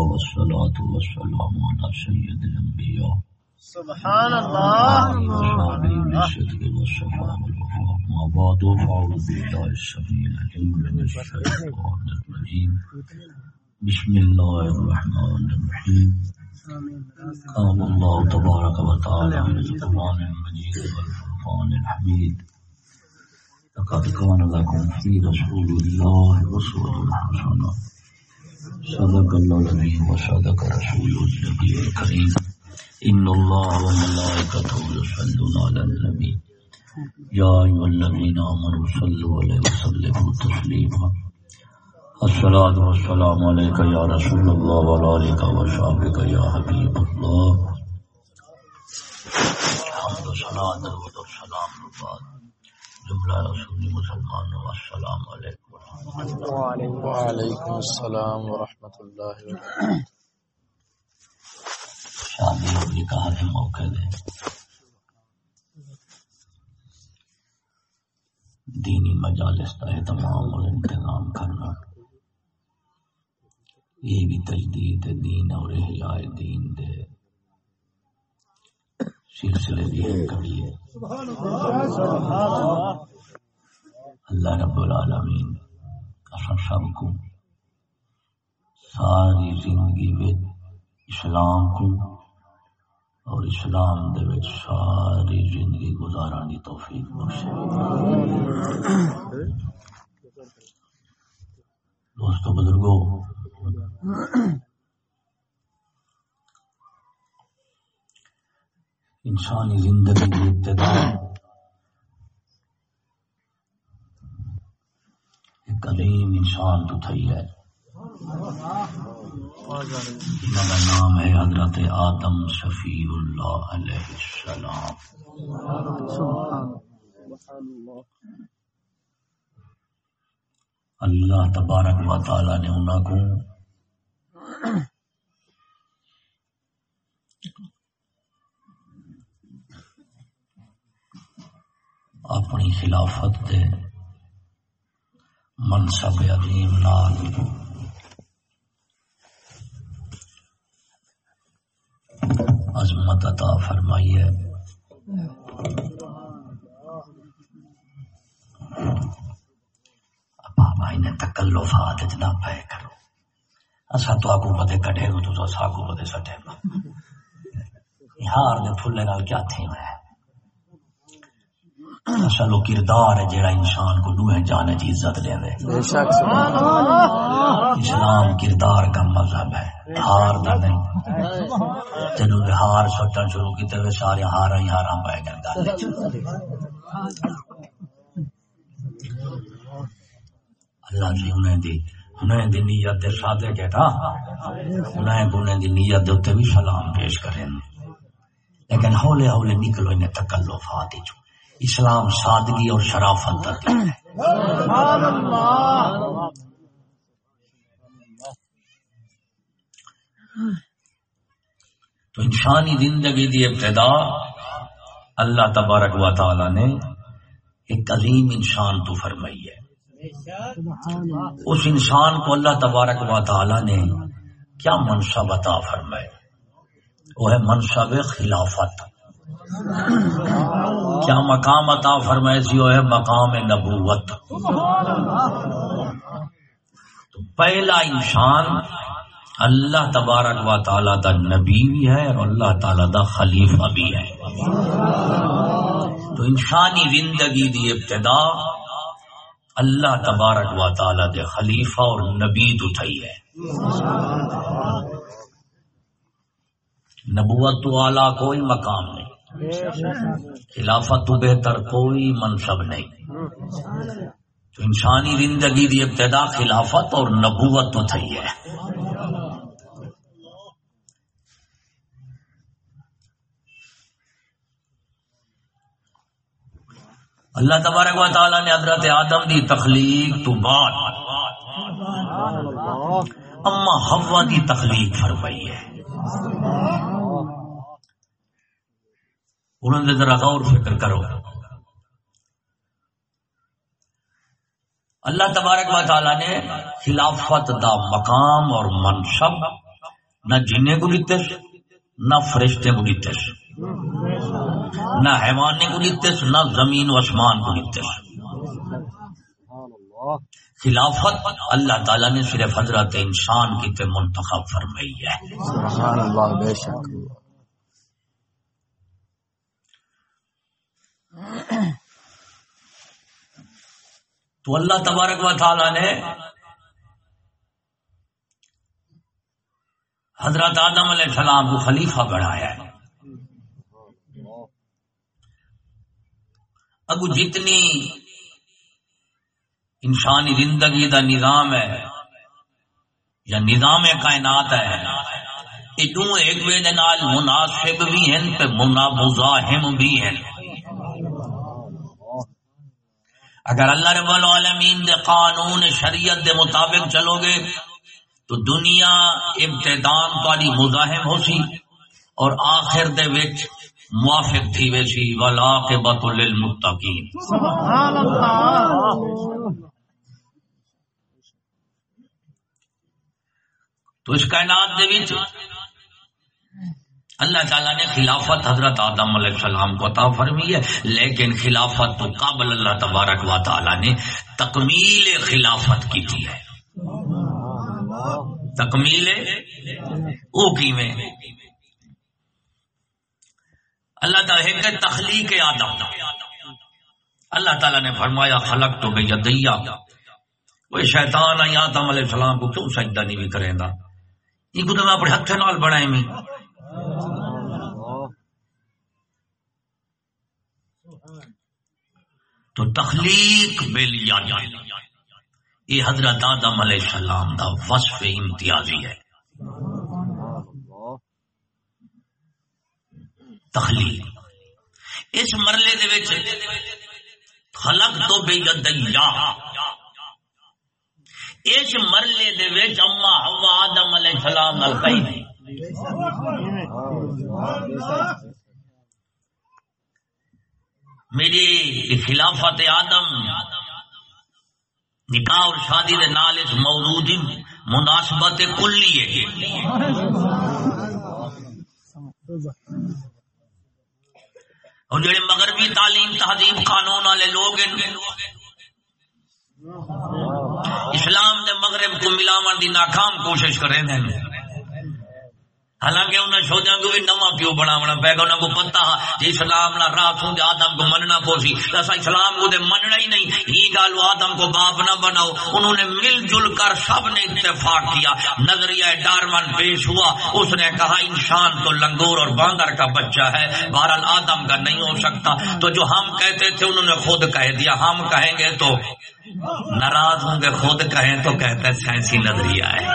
والصلاة والسلام على سيد الأنبياء. سبحان الله. بالصدق والصفاء والوفاء. ما بعد فأعوذ بالله السميع العليم من الشيطان الرجيم. بسم الله الرحمن الرحيم. قال الله تبارك وتعالى من القرآن المجيد والفرقان الحميد. لقد كان لكم في رسول الله أسوة حسنة. صدق الله العظيم وصدق رسوله النبي الكريم إن الله وملائكته يصلون على النبي يا أيها الذين آمنوا صلوا عليه وسلموا تسليما الصلاة والسلام عليك يا رسول الله وعلى آلك وصحبك يا حبيب الله الحمد صلاة والسلام بعد جملہ رسول مسلمان السلام علیکم وعلیکم السلام ورحمۃ اللہ وبرکاتہ۔ شادی اور نکاح کے موقع دے دینی مجالس کا اہتمام اور انتظام کرنا۔ یہ بھی تجدید دین اور احیاء دین دے۔ سلسلے دی ایک کڑی ہے اللہ رب العالمین اصل سب کو، ساری زندگی میں اسلام کو اور اسلام دے وچ ساری زندگی گزارن دی توفیق بخشے۔ دوستو، بزرگو انسانی زندگی کی ابتدا۔ ایک عظیم انسان تو تھئی ہے۔ جنہوں نام ہے حضرت آدم شفیع اللہ علیہ السلام۔ اللہ تبارک و تعالی نے انہوں کو اپنی خلافت دے منصب عظیم نال۔ عظمت عطا فرمائی ہے بابا انہیں تکلفات نہ پے کرو۔ اسا تو آگو بدے کٹے گو تو اسا آگو بدے سٹے گا یار دے پھلے نال کیا تھے میں اصل وہ کردار ہے جیڑا انسان کو لوہے جانے کی عزت دے دے۔ اسلام کردار کا مذہب ہے ہار دا نہیں نے ہار سوچنا شروع کی سارے ہار ہی ہار پہ گئے۔ اللہ جی انہیں دی انہیں دی نیت دے سادے کہتا انہیں انہیں دی نیت دے بھی سلام پیش کریں۔ لیکن ہولے ہولے نکلو انہیں تکلفات ہی جو اسلام، سادگی اور شرافت کا تو انسانی زندگی دی ابتدا اللہ تبارک و تعالی نے ایک عظیم انسان تو فرمائی ہے۔ اس انسان کو اللہ تبارک و تعالی نے کیا منصب عطا فرمائے؟ وہ ہے منصب خلافت۔ کیا مقام عطا فرمائے سی ہے مقام نبوت۔ تو پہلا انسان اللہ تبارک و تعالی دا نبی بھی ہے اور اللہ تعالی دا خلیفہ بھی ہے۔ تو انسانی زندگی دی ابتدا اللہ تبارک و تعالی دے خلیفہ اور نبی اٹھائی ہے۔ نبوت تو اعلیٰ کوئی مقام نہیں۔ خلافت تو بہتر کوئی منصب نہیں۔ تو انسانی زندگی دی ابتدا خلافت اور نبوت تو تھی ہے۔ اللہ تبارک و تعالی نے حضرت آدم دی تخلیق تو بعد اما حوا دی تخلیق فرمائی ہے۔ انہوں نے ذرا غور فکر کرو۔ اللہ تبارک و تعالی نے خلافت دا مقام اور منصب نہ جینے کو دیتے نہ فرشتے کو دیتے نہ حیوانے کو دیتے نہ زمین و آسمان کو دیتے خلافت اللہ تعالیٰ نے صرف حضرت انسان کی تے منتخب فرمائی ہے۔ سبحان اللہ، بے شک۔ تو اللہ تبارک و تعالیٰ نے حضرت آدم علیہ السلام کو خلیفہ بنایا ہے۔ اگو جتنی انسانی زندگی دا نظام ہے یا نظام کائنات ہے ادو ایک مناسب بھی ہیں تے منا مزاحم بھی ہیں۔ اگر اللہ رب العالمین دے قانون شریعت دے مطابق چلو گے تو دنیا ابتدان تاری مزاحم ہو سی اور آخر دے وچ موافق تھی ویسی والعاقبت للمتقین۔ سبحان اللہ۔ تو اس کائنات دے وچ اللہ تعالیٰ نے خلافت حضرت آدم علیہ السلام کو عطا فرمی ہے، لیکن خلافت تو قابل اللہ تبارک و تعالیٰ نے تکمیل خلافت کی تھی ہے۔ تکمیل او کی میں۔ اللہ تعالیٰ ایک تخلیق آدم۔ اللہ تعالیٰ نے فرمایا خلق تو بے یدیا وہ شیطان آئی آدم علیہ السلام کو کیوں سجدہ نہیں بھی کریں گا یہ کو تو میں اپنے ہتھے نال بنائے میں تو تخلیق بل یہ حضرت آدم علیہ السلام دا وصف امتیازی ہے۔ تخلیق۔ اس مرلے دے وچ خلق تو بے یدیا اس مرلے دے وچ اما حوا آدم علیہ السلام نال کئی نہیں میری خلافت آدم، نکاح اور شادی دے نال اس موضوع موجود مناسبت کلی ہے۔ اور جڑے مغربی تعلیم تہذیب قانون والے لوگ ہیں، اسلام دے مغرب کو ملاون دی ناکام کوشش کریں ہیں۔ حالانکہ انہیں سوچا کو بھی نواں پیو بناونا پے گا انہوں کو پتا جی اسلام نہ راہ تھوں کہ آدم کو مننا پوسی ایسا اسلام کو مننا ہی نہیں۔ ہی گالو آدم کو باپ نہ بناؤ۔ انہوں نے مل جل کر سب نے اتفاق کیا۔ نظریہ ڈارمن پیش ہوا۔ اس نے کہا، انسان تو لنگور اور باندر کا بچہ ہے۔ بہرحال آدم کا نہیں ہو سکتا۔ تو جو ہم کہتے تھے، انہوں نے خود کہہ دیا۔ ہم کہیں گے تو ناراض ہوں گے۔ خود کہیں تو کہتے سائنسی نظریہ ہے۔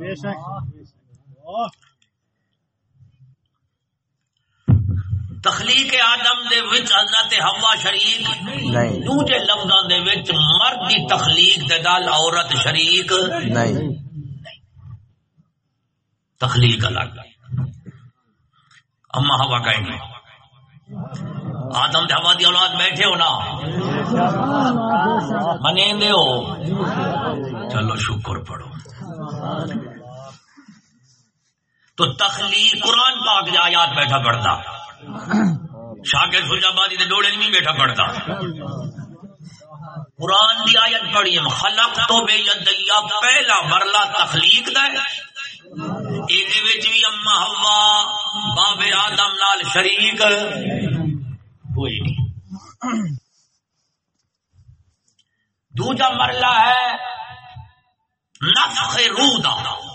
بے شک تخلیق آدم دے وچ حضرت ہوا شریک نہیں۔ دوجے لفظاں دے وچ مرد دی تخلیق دے نال عورت شریک۔ نہیں۔ تخلیق الگ۔ اما ہوا کہیں گے آدم دے ہوا دی اولاد بیٹھے ہو نا۔ منے دے ہو۔ چلو شکر پڑھو۔ تو تخلیق قرآن پاک دے آیات بیٹھا پڑھتا۔ شاکر فجابادی دے ڈوڑے نہیں بیٹھا پڑھتا۔ قرآن دی آیت پڑھی ہے، خلق تو بے یدیا پہلا مرلہ تخلیق دا ہے۔ ایدے وچ بھی اما ہوا باب آدم نال شریک۔ کوئی نہیں۔ دوجا مرلہ ہے، نفخ روح دا۔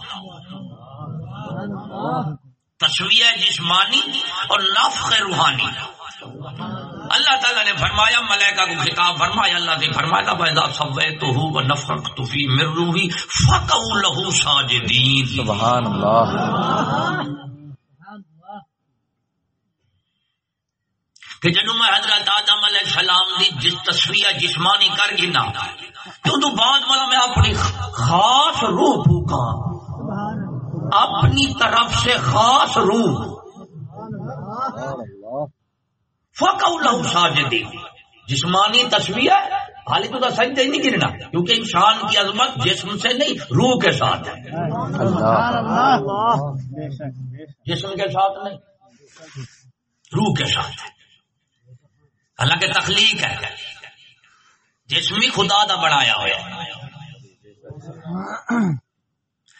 تصویہ جسمانی اور نفخ روحانی۔ اللہ تعالیٰ نے فرمایا ملائکہ کو خطاب فرمایا اللہ نے فرمایا پیدا سوے تو ہوں و نفق تو فی مر روحی فقو لہو ساجدین سبحان اللہ۔ کہ جنو میں حضرت آدم علیہ السلام دی جس تصویہ جسمانی کر گنا تو تو بعد والا میں اپنی خاص روح پھوکا اپنی طرف سے خاص روح۔ فقو لہو ساجدین جسمانی تصویہ حالی تو سجدے ہی نہیں گرنا کیونکہ انسان کی عظمت جسم سے نہیں، روح کے ساتھ ہے۔ جسم کے ساتھ نہیں، روح کے ساتھ ہے۔ حالانکہ تخلیق ہے۔ جسم ہی خدا دا بنایا ہوا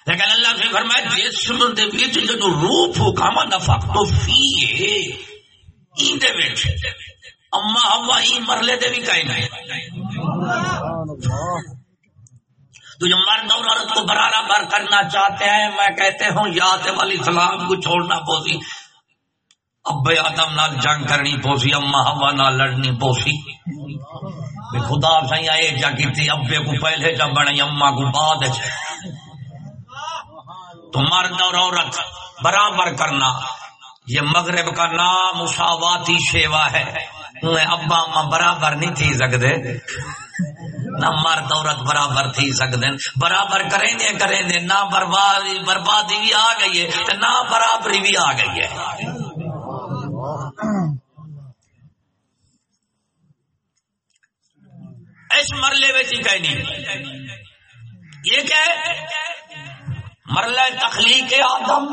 لیکن اللہ سے فرمایا جسم دے وچ جدوں روح پھوکاوا نفق تو فی این دے وچ۔ اما ہوا ای مرلے دے بھی کہیں نہیں تو جو مرد اور عورت کو برابر کرنا چاہتے ہیں، میں کہتے ہوں، یاد والی سلام کو چھوڑنا پوسی۔ ابے آدم نال جنگ کرنی پوسی، اما ہوا نال لڑنی پوسی۔ خدا سائیں اے جا کیتی، ابے کو پہلے جا بنائی، اما کو بعد تو مرد اور عورت برابر کرنا، یہ مغرب کا نام مساواتی شیوا ہے۔ ابا اما برابر نہیں تھی سکتے نہ مرد عورت برابر تھی سکتے برابر کریں دے کریں دے۔ نہ بربادی بربادی بھی آ گئی ہے نہ برابری بھی آ گئی ہے۔ اس مرلے میں ہی یہ کیا مرلہ تخلیق آدم،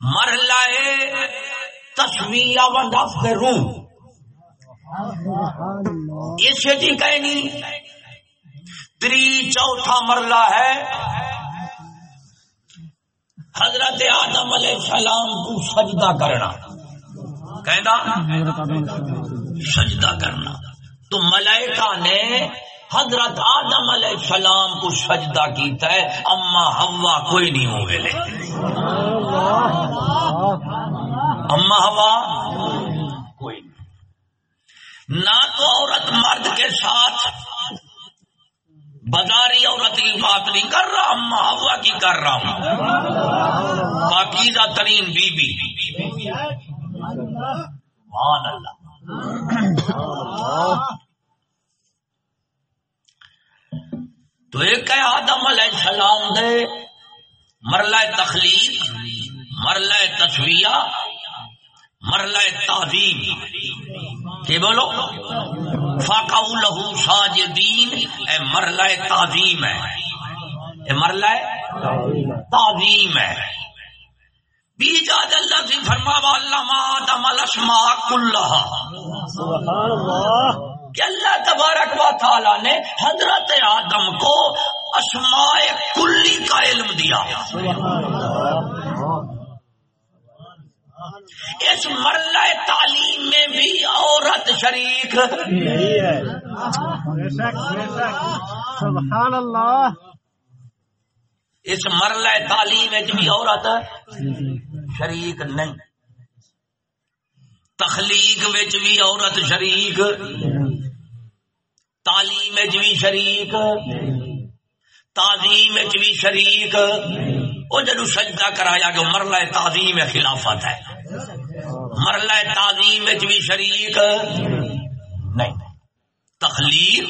مرلہ تصویر و نفخ روح۔ اسے جی کہیں نہیں تری چوتھا مرلہ ہے۔ حضرت آدم علیہ السلام کو سجدہ کرنا۔ کہنا سجدہ کرنا۔ تو ملائکہ نے حضرت آدم علیہ السلام کو سجدہ کیتا ہے، اما ہوا کوئی نہیں ہو گئے اما ہوا کوئی نہیں۔ نہ تو عورت مرد کے ساتھ بازاری عورت کی بات نہیں کر رہا، اما ہوا کی کر رہا ہوں۔ پاکیزہ ترین بی بی سبحان اللہ۔ تو ایک ہے آدم علیہ السلام دے مرلہ تخلیق، مرلہ تصویہ مرلہ تعظیم۔ کہ بولو؟ فاقا لہو ساجدین، اے مرلہ تعظیم ہے۔ اے مرلہ تعظیم ہے۔ بیجاد اللہ سے فرماوا اللہ آدم الاسماء کلہا۔ سبحان اللہ۔ کہ اللہ تبارک و تعالی نے حضرت آدم کو اسماء کلی کا علم دیا۔ اس مرلہ تعلیم میں بھی عورت شریک۔ سبحان اللہ اس مرلہ تعلیم بھی عورت شریک نہیں۔ تخلیق بھی عورت شریک۔ تعلیم وچ بھی شریک۔ تعظیم وچ بھی شریک۔ وہ جدو سجدہ کرایا کہ مرلہ تعظیم خلافت ہے۔ مرلہ تعظیم وچ بھی شریک۔ نہیں، تخلیق،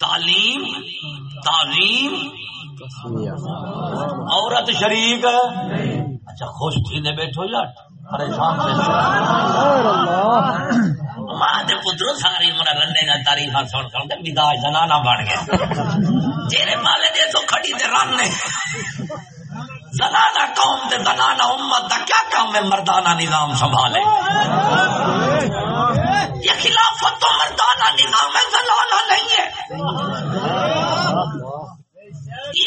تعلیم، تعظیم۔ عورت شریک۔ اچھا خوش تھی نے بیٹھو یا پریشان ماں دے پترو ساری عمر رنے کا تعریف ہاں سن سن کے مزاج زنانا بن گیا۔ تیرے مالے دے تو کھڑی تے رنے زنانا قوم تے زنانا امت دا کیا کام ہے؟ مردانہ نظام سنبھالے۔ یہ خلافت تو مردانہ نظام ہے زنانا نہیں ہے۔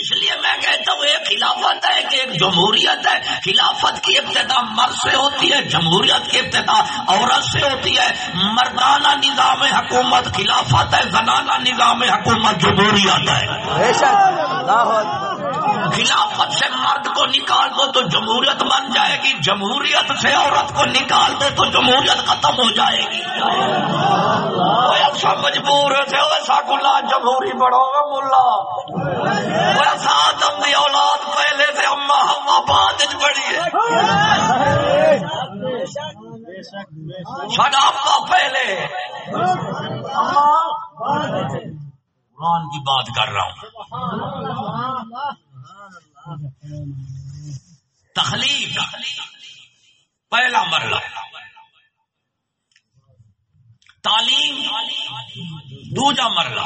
اس لیے میں کہتا ہوں، ایک خلافت ہے کہ ایک جمہوریت ہے۔ خلافت کی ابتدا مرد سے ہوتی ہے، جمہوریت کی ابتدا عورت سے ہوتی ہے۔ مردانہ نظام حکومت خلافت ہے، زنانہ نظام حکومت جمہوریت ہے۔ خلافت سے مرد کو نکال دو تو جمہوریت بن جائے گی۔ جمہوریت سے عورت کو نکال دو تو جمہوریت ختم ہو جائے گی۔ ایسا مجبور ہے ویسا گلا جمہوری بڑھو گا ملا ویسا آدم دی اولاد پہلے سے اما ہما بعد بڑی ہے۔ سڈا ابا پہلے۔ قرآن کی بات کر رہا ہوں۔ تخلیق. پہلا مرلہ تعلیم. دوجا مرلہ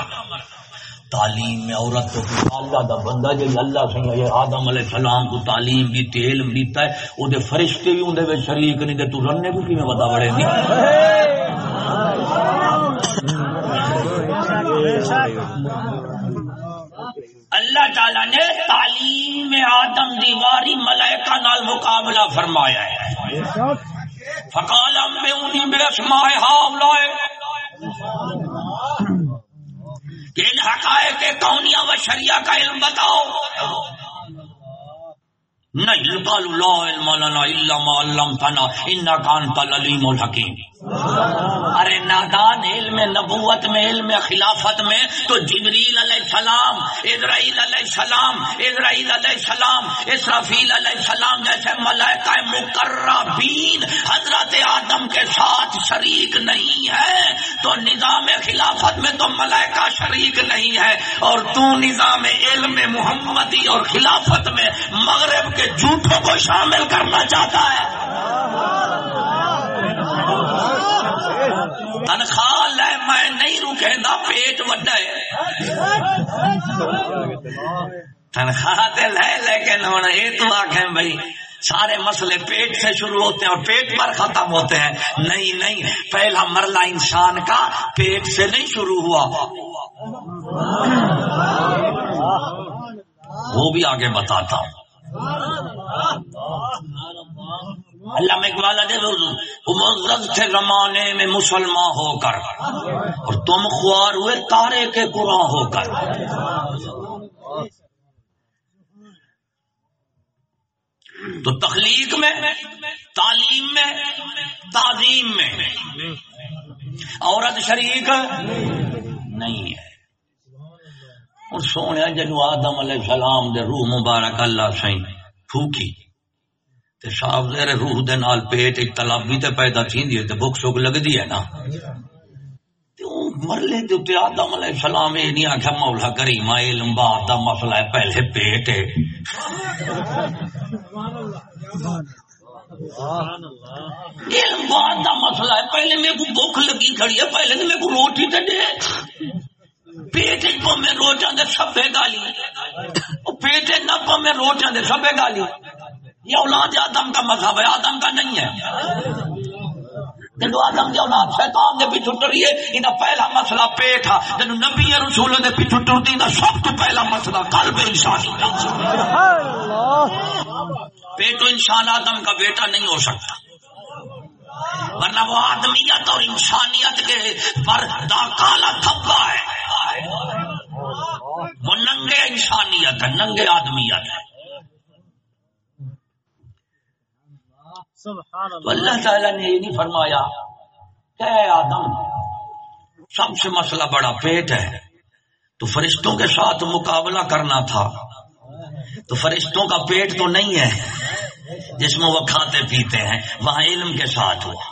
تعلیم میں عورت تو اللہ دا بندہ جی اللہ سے یہ آدم علیہ السلام کو تعلیم دی تے علم دیتا ہے، او دے فرشتے بھی اندے وچ شریک نہیں تے تو رننے کو کیویں بتا بڑے نہیں اللہ تعالی نے تعلیم آدم دیواری ملائکہ نال مقابلہ فرمایا ہے۔ فقال انبئونی باسماء هؤلاء کہ ان حقائق کونیا و شریعہ کا علم بتاؤ۔ نہیں قالوا لا علم لنا الا ما علمتنا انك انت العليم الحكيم ارے نادان علم نبوت میں، علم خلافت میں، تو جبریل علیہ السلام، اسرائیل علیہ السلام، اسرائیل علیہ السلام، اسرافیل علیہ السلام جیسے ملائکہ مقربین حضرت آدم کے ساتھ شریک نہیں ہے، تو نظام خلافت میں تو ملائکہ شریک نہیں ہے۔ اور تو نظام علم محمدی اور خلافت میں مغرب کے جھوٹوں کو شامل کرنا چاہتا ہے۔ تنخواہ لے، میں نہیں رکے گا پیٹ وڈا ہے تنخواہ تے لے، لیکن ہوں یہ تو آخیں بھائی سارے مسئلے پیٹ سے شروع ہوتے ہیں اور پیٹ پر ختم ہوتے ہیں۔ نہیں نہیں، پہلا مرلہ انسان کا پیٹ سے نہیں شروع ہوا۔ وہ بھی آگے بتاتا ہوں۔ اللہ میں معزز تھے زمانے میں مسلمان ہو کر۔ اور تم خوار ہوئے تارے کے قرآن ہو کر۔ تو تخلیق میں، تعلیم میں، تعظیم میں۔ عورت شریک نہیں ہے۔ اور سونے جنو آدم علیہ السلام دے روح مبارک اللہ سائیں پھوکی تے صاحب زیر روح دے نال پیٹ ایک تلابی تے پیدا تھیندی ہے تے بھوک سوک لگدی ہے نا۔ تے او مرلے دے تے آدم علیہ السلام اے نہیں آکھیا مولا کریم علم بات دا مسئلہ ہے، پہلے پیٹ ہے۔ علم بات دا مسئلہ ہے، پہلے میرے کو بھوک لگی کھڑی ہے، پہلے تو میرے کو روٹی تے دے۔ پیٹ پو میں روٹیاں دے سبے گالی۔ پیٹ نہ پو میں روٹیاں دے سبے گالی۔ یہ اولاد آدم کا مذہب ہے، آدم کا نہیں ہے۔ جب آدم کی اولاد، شیطان دے پیچھے ٹری ہے انہیں پہلا مسئلہ پیٹ تھا جب نبی رسول دے پیچھے ٹرتی نا سب تو پہلا مسئلہ، قلب انسان۔ پیٹ انسان آدم کا بیٹا نہیں ہو سکتا۔ ورنہ وہ آدمیت اور انسانیت کے پر دا کالا تھپا ہے۔ وہ ننگے انسانیت ہے، ننگے آدمیت ہے۔ تو اللہ تعالیٰ نے یہ نہیں فرمایا کہ اے آدم سب سے مسئلہ بڑا پیٹ ہے تو فرشتوں کے ساتھ مقابلہ کرنا تھا۔ تو فرشتوں کا پیٹ تو نہیں ہے جس میں وہ کھاتے پیتے ہیں وہاں علم کے ساتھ ہوا۔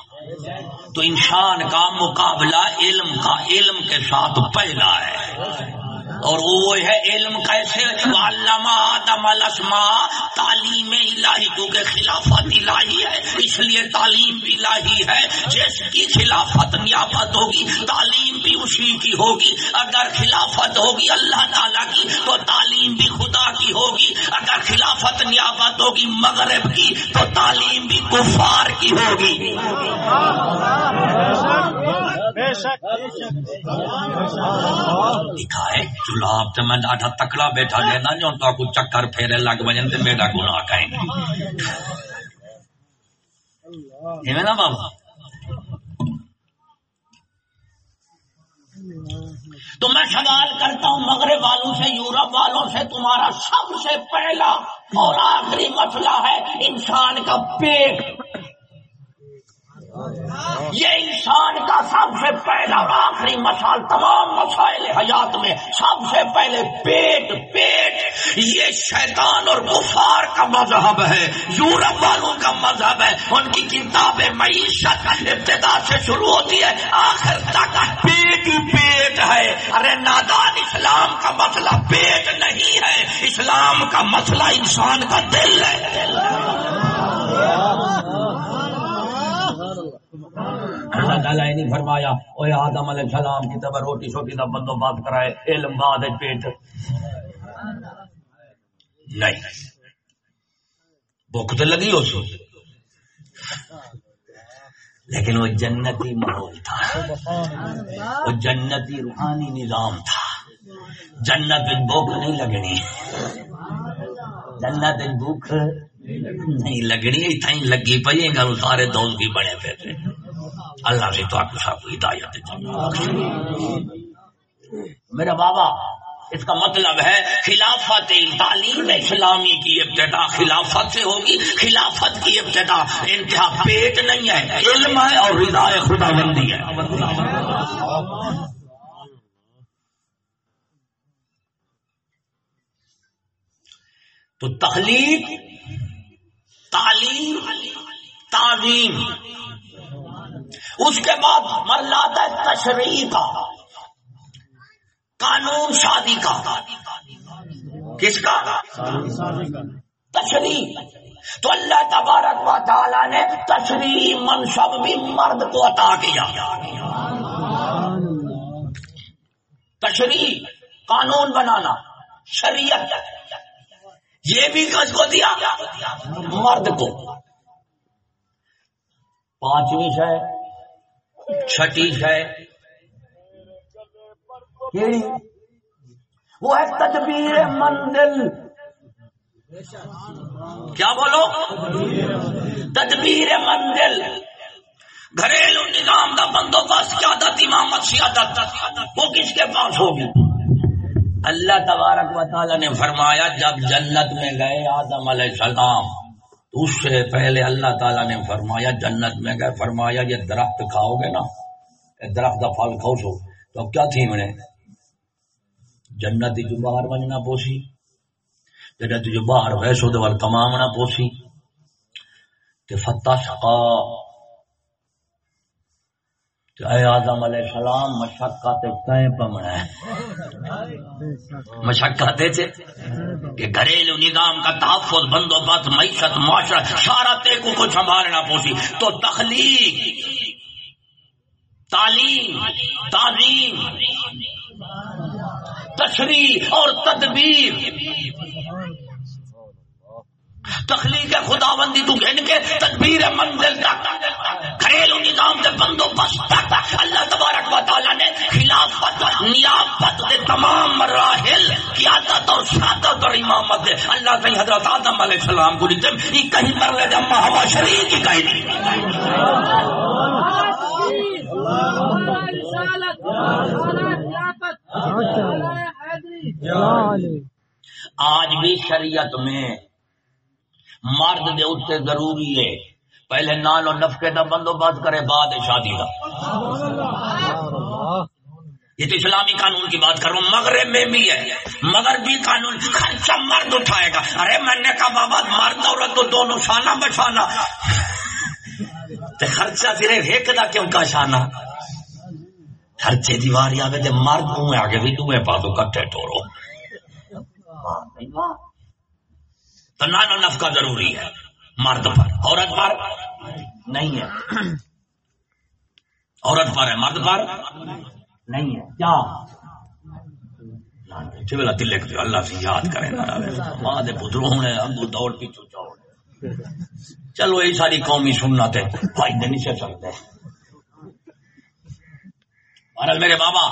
تو انسان کا مقابلہ علم کا علم کے ساتھ پہلا ہے۔ اور وہ ہے علم کیسے؟ علامہ آدم تعلیم الہی کیونکہ خلافت الہی ہے، اس لیے تعلیم بھی الہی ہے۔ جس کی خلافت نیابت ہوگی، تعلیم بھی اسی کی ہوگی۔ اگر خلافت ہوگی اللہ تعالیٰ کی، تو تعلیم بھی خدا کی ہوگی۔ اگر خلافت نیابت ہوگی مغرب کی، تو تعلیم بھی کفار کی ہوگی۔ دکھائے جلاب تے میں ڈاٹا تکڑا بیٹھا لینا جو تو کو چکر پھیرے لگ وجن تے میرا گناہ کہیں۔ ایویں نا بابا؟ تو میں سوال کرتا ہوں، مغرب والوں سے، یورپ والوں سے، تمہارا سب سے پہلا اور آخری مسئلہ ہے انسان کا پیٹ۔ یہ انسان کا سب سے پہلا اور آخری مسال تمام مسائل حیات میں سب سے پہلے پیٹ پیٹ، یہ شیطان اور غفار کا مذہب ہے، یورپ والوں کا مذہب ہے، ان کی کتاب معیشت ابتدا سے شروع ہوتی ہے، آخر تک پیٹ پیٹ ہے۔ ارے نادان، اسلام کا مسئلہ پیٹ نہیں ہے، اسلام کا مسئلہ انسان کا دل ہے۔ اللہ تعالیٰ نے نہیں فرمایا اوے آدم علیہ السلام کی طرف روٹی شوٹی کا بندوبست کرائے، علم بعد پیٹ. نہیں. بھوک تو لگی ہو سو لیکن وہ جنتی ماحول تھا. وہ جنتی روحانی نظام تھا. جنت بھوک نہیں لگنی. جنت بھوک نہیں لگنی اتنا لگی پی گل سارے دوست بھی بنے پھر اللہ سے تو آپ سب ہدایت میرا بابا، اس کا مطلب ہے خلافت تعلیم اسلامی کی ابتدا، خلافت سے ہوگی۔ خلافت کی ابتدا انتہا پیٹ نہیں ہے، علم ہے اور رضا خدا بندی ہے۔ تو تخلیق تعلیم، تعظیم۔ اس کے بعد مرلات ہے تشریح کا، قانون شادی کا۔ کس کا؟ تشریح۔ تو اللہ تبارک و تعالی نے تشریح منصب بھی مرد کو عطا کیا۔ تشریح، قانون بنانا، شریعت۔ یہ بھی کس کو دیا؟ مرد کو۔ پانچویں شہ چھٹی شہ وہ ہے تدبیر منزل۔ کیا بولو؟ تدبیر منزل۔ گھریلو نظام کا بندوبست کیا تھا امامت سیادت۔ وہ کس کے پاس ہوگی؟ اللہ تبارک و تعالی نے فرمایا، جب جنت میں گئے آدم علیہ السلام، اس سے پہلے اللہ تعالیٰ نے فرمایا، جنت میں گئے، فرمایا، یہ درخت کھاؤ گے نا درخت کا پھل کھاؤ سو۔ تو کیا تھی میں نے؟ جنت جو باہر بننا پوسی، جنت جو باہر ویسو تو کمامنا پوسی۔ تے فتح شقا اے آدم علیہ السلام مشقت کہیں پمنا ہے؟ مشقت کہ گھریلو نظام کا تحفظ، بندوبست، معیشت معاشرت سارا تیکو کو سنبھالنا پوسی۔ تو تخلیق، تعلیم تعلیم تشریح اور تدبیر۔ تخلیق خدا بندی تو گھن کے تدبیر منزل تک۔ گھریلو نظام سے بندوبست۔ خلافت نیافت دے تمام مراحل، قیادت اور سعادت اور امامت دے۔ اللہ سے حضرت آدم علیہ السلام کو لیتے یہ کہیں پر لے جمع ہوا شریف کی کہیں نہیں۔ آج بھی شریعت میں مرد دے اتنے ضروری ہے۔ پہلے نال و نفقے کا بندوبست کرے، بعد شادی کا یہ تو اسلامی قانون کی بات کر رہا ہوں، مغرب میں بھی ہے۔ مگر بھی قانون خرچہ مرد اٹھائے گا۔ ارے، میں نے کہا، بابا، مرد عورت تو دونوں شانہ بچانا خرچہ صرف ایک دا کیوں کا شانہ؟ خرچے دیواری آگے تے مرد دوے آگے بھی دوے پاسو کٹے ٹورو۔ تو نان و نفقہ ضروری ہے، مرد پر۔ عورت پر؟ نہیں ہے۔ عورت پر ہے، مرد پر؟ نہیں ہے کیا دلے اللہ سے یاد کرے ماں دے پتروں نے ابو دوڑ پیچھو چوڑ چلو یہ ساری قومی سننا تے فائدے نہیں سے سکتے اور میرے بابا۔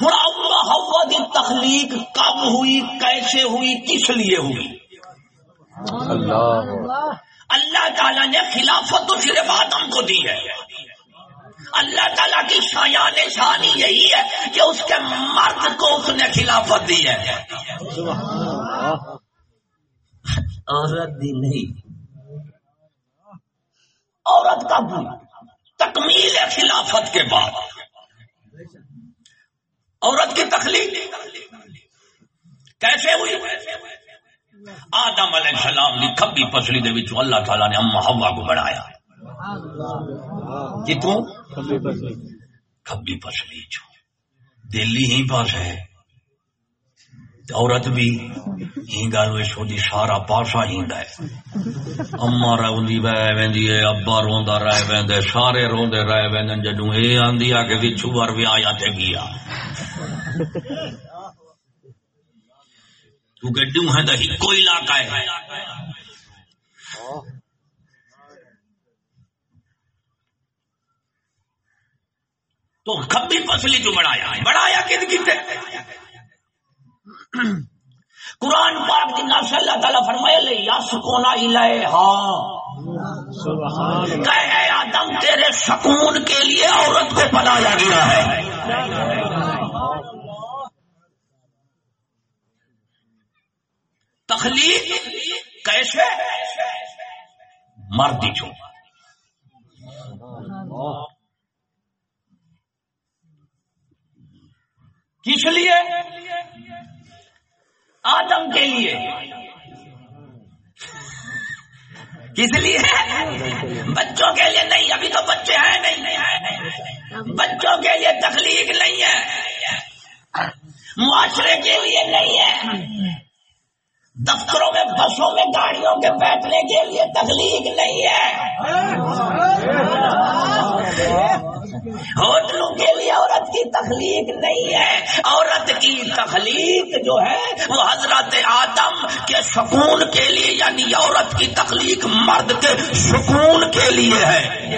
ہوں اللہ ہوا دی تخلیق کب ہوئی کیسے ہوئی کس لیے ہوئی؟ اللہ۔ اللہ تعالیٰ نے خلافت تو صرف آدم کو دی ہے۔ اللہ تعالیٰ کی شایان شانی یہی ہے کہ اس کے مرد کو اس نے خلافت دی ہے۔ عورت دی نہیں۔ عورت کا تکمیل ہے خلافت کے بعد۔ عورت کی تخلیق کیسے ہوئی؟ آدم علیہ السلام کی کبھی پسلی دے اللہ تعالی نے اما ہوا کو بنایا۔ کتوں؟ کبھی پسلی چو دلی ہی پاس ہے۔ عورت بھی ہینگا لوے شودی سارا پاسا ہینگا ہے۔ اما روندی بہ ویندی ہے ابا روندا رہ ویندے سارے روندے رہ ویندن جدوں اے آندی آ کہ وچھو ور وی آیا تے گیا۔ تو گڈوں ہے دا ہکو علاقہ ہے۔ تو کبھی پسلی جو بڑھایا بڑھایا کد کتے قرآن پاک کی نفس اللہ تعالیٰ فرمائے لے یا سکونا الہ ہاں کہ اے آدم تیرے سکون کے لیے عورت کو بنایا گیا ہے۔ تخلیق کیسے؟ مردی چھو کس لیے؟ آدم کے لیے۔ کس لیے؟ بچوں کے لیے نہیں، ابھی تو بچے ہیں نہیں۔ بچوں کے لیے تخلیق نہیں ہے۔ معاشرے کے لیے نہیں ہے۔ دفتروں میں، بسوں میں، گاڑیوں کے بیٹھنے کے لیے تخلیق نہیں ہے۔ ہوٹلوں کے لیے عورت کی تخلیق نہیں ہے۔ عورت کی تخلیق جو ہے وہ حضرت آدم کے سکون کے لیے یعنی عورت کی تخلیق مرد کے سکون کے لیے ہے۔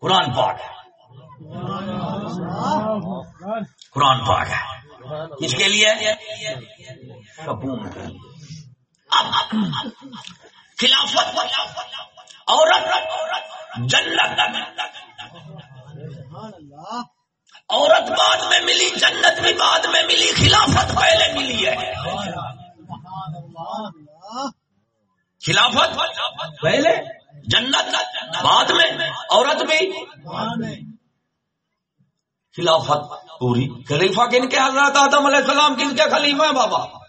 قرآن پاک ہے۔ قرآن پاک ہے۔ کس کے لیے؟ سکون کے لیے۔ خلافت، عورت، جنت، عورت بعد میں ملی، جنت بھی بعد میں ملی، خلافت پہلے ملی ہے۔ خلافت پہلے، جنت بعد میں، عورت بھی۔ خلافت پوری، خلیفہ کن کے حضرت آدم علیہ السلام، کن کے خلیفہ ہیں بابا؟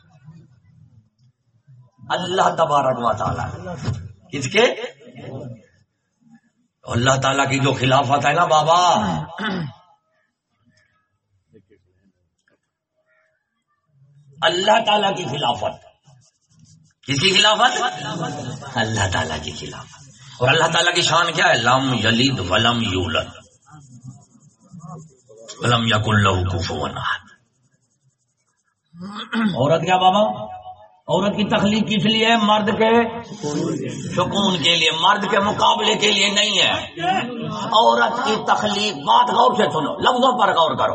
اللہ تبارک و تعالی۔ کس کے اللہ تعالیٰ کی جو خلافت ہے نا بابا۔ اللہ تعالیٰ کی خلافت۔ کس کی خلافت؟ اللہ تعالیٰ کی خلافت۔ اور اللہ تعالیٰ کی شان کیا ہے؟ لم یلید ولم یولد۔ ولم یکن لہو کفوا عورت کیا بابا؟ عورت کی تخلیق کس لیے ہے؟ مرد کے سکون کے لیے، مرد کے مقابلے کے لیے نہیں ہے۔ عورت کی تخلیق، بات غور سے سنو، لفظوں پر غور کرو۔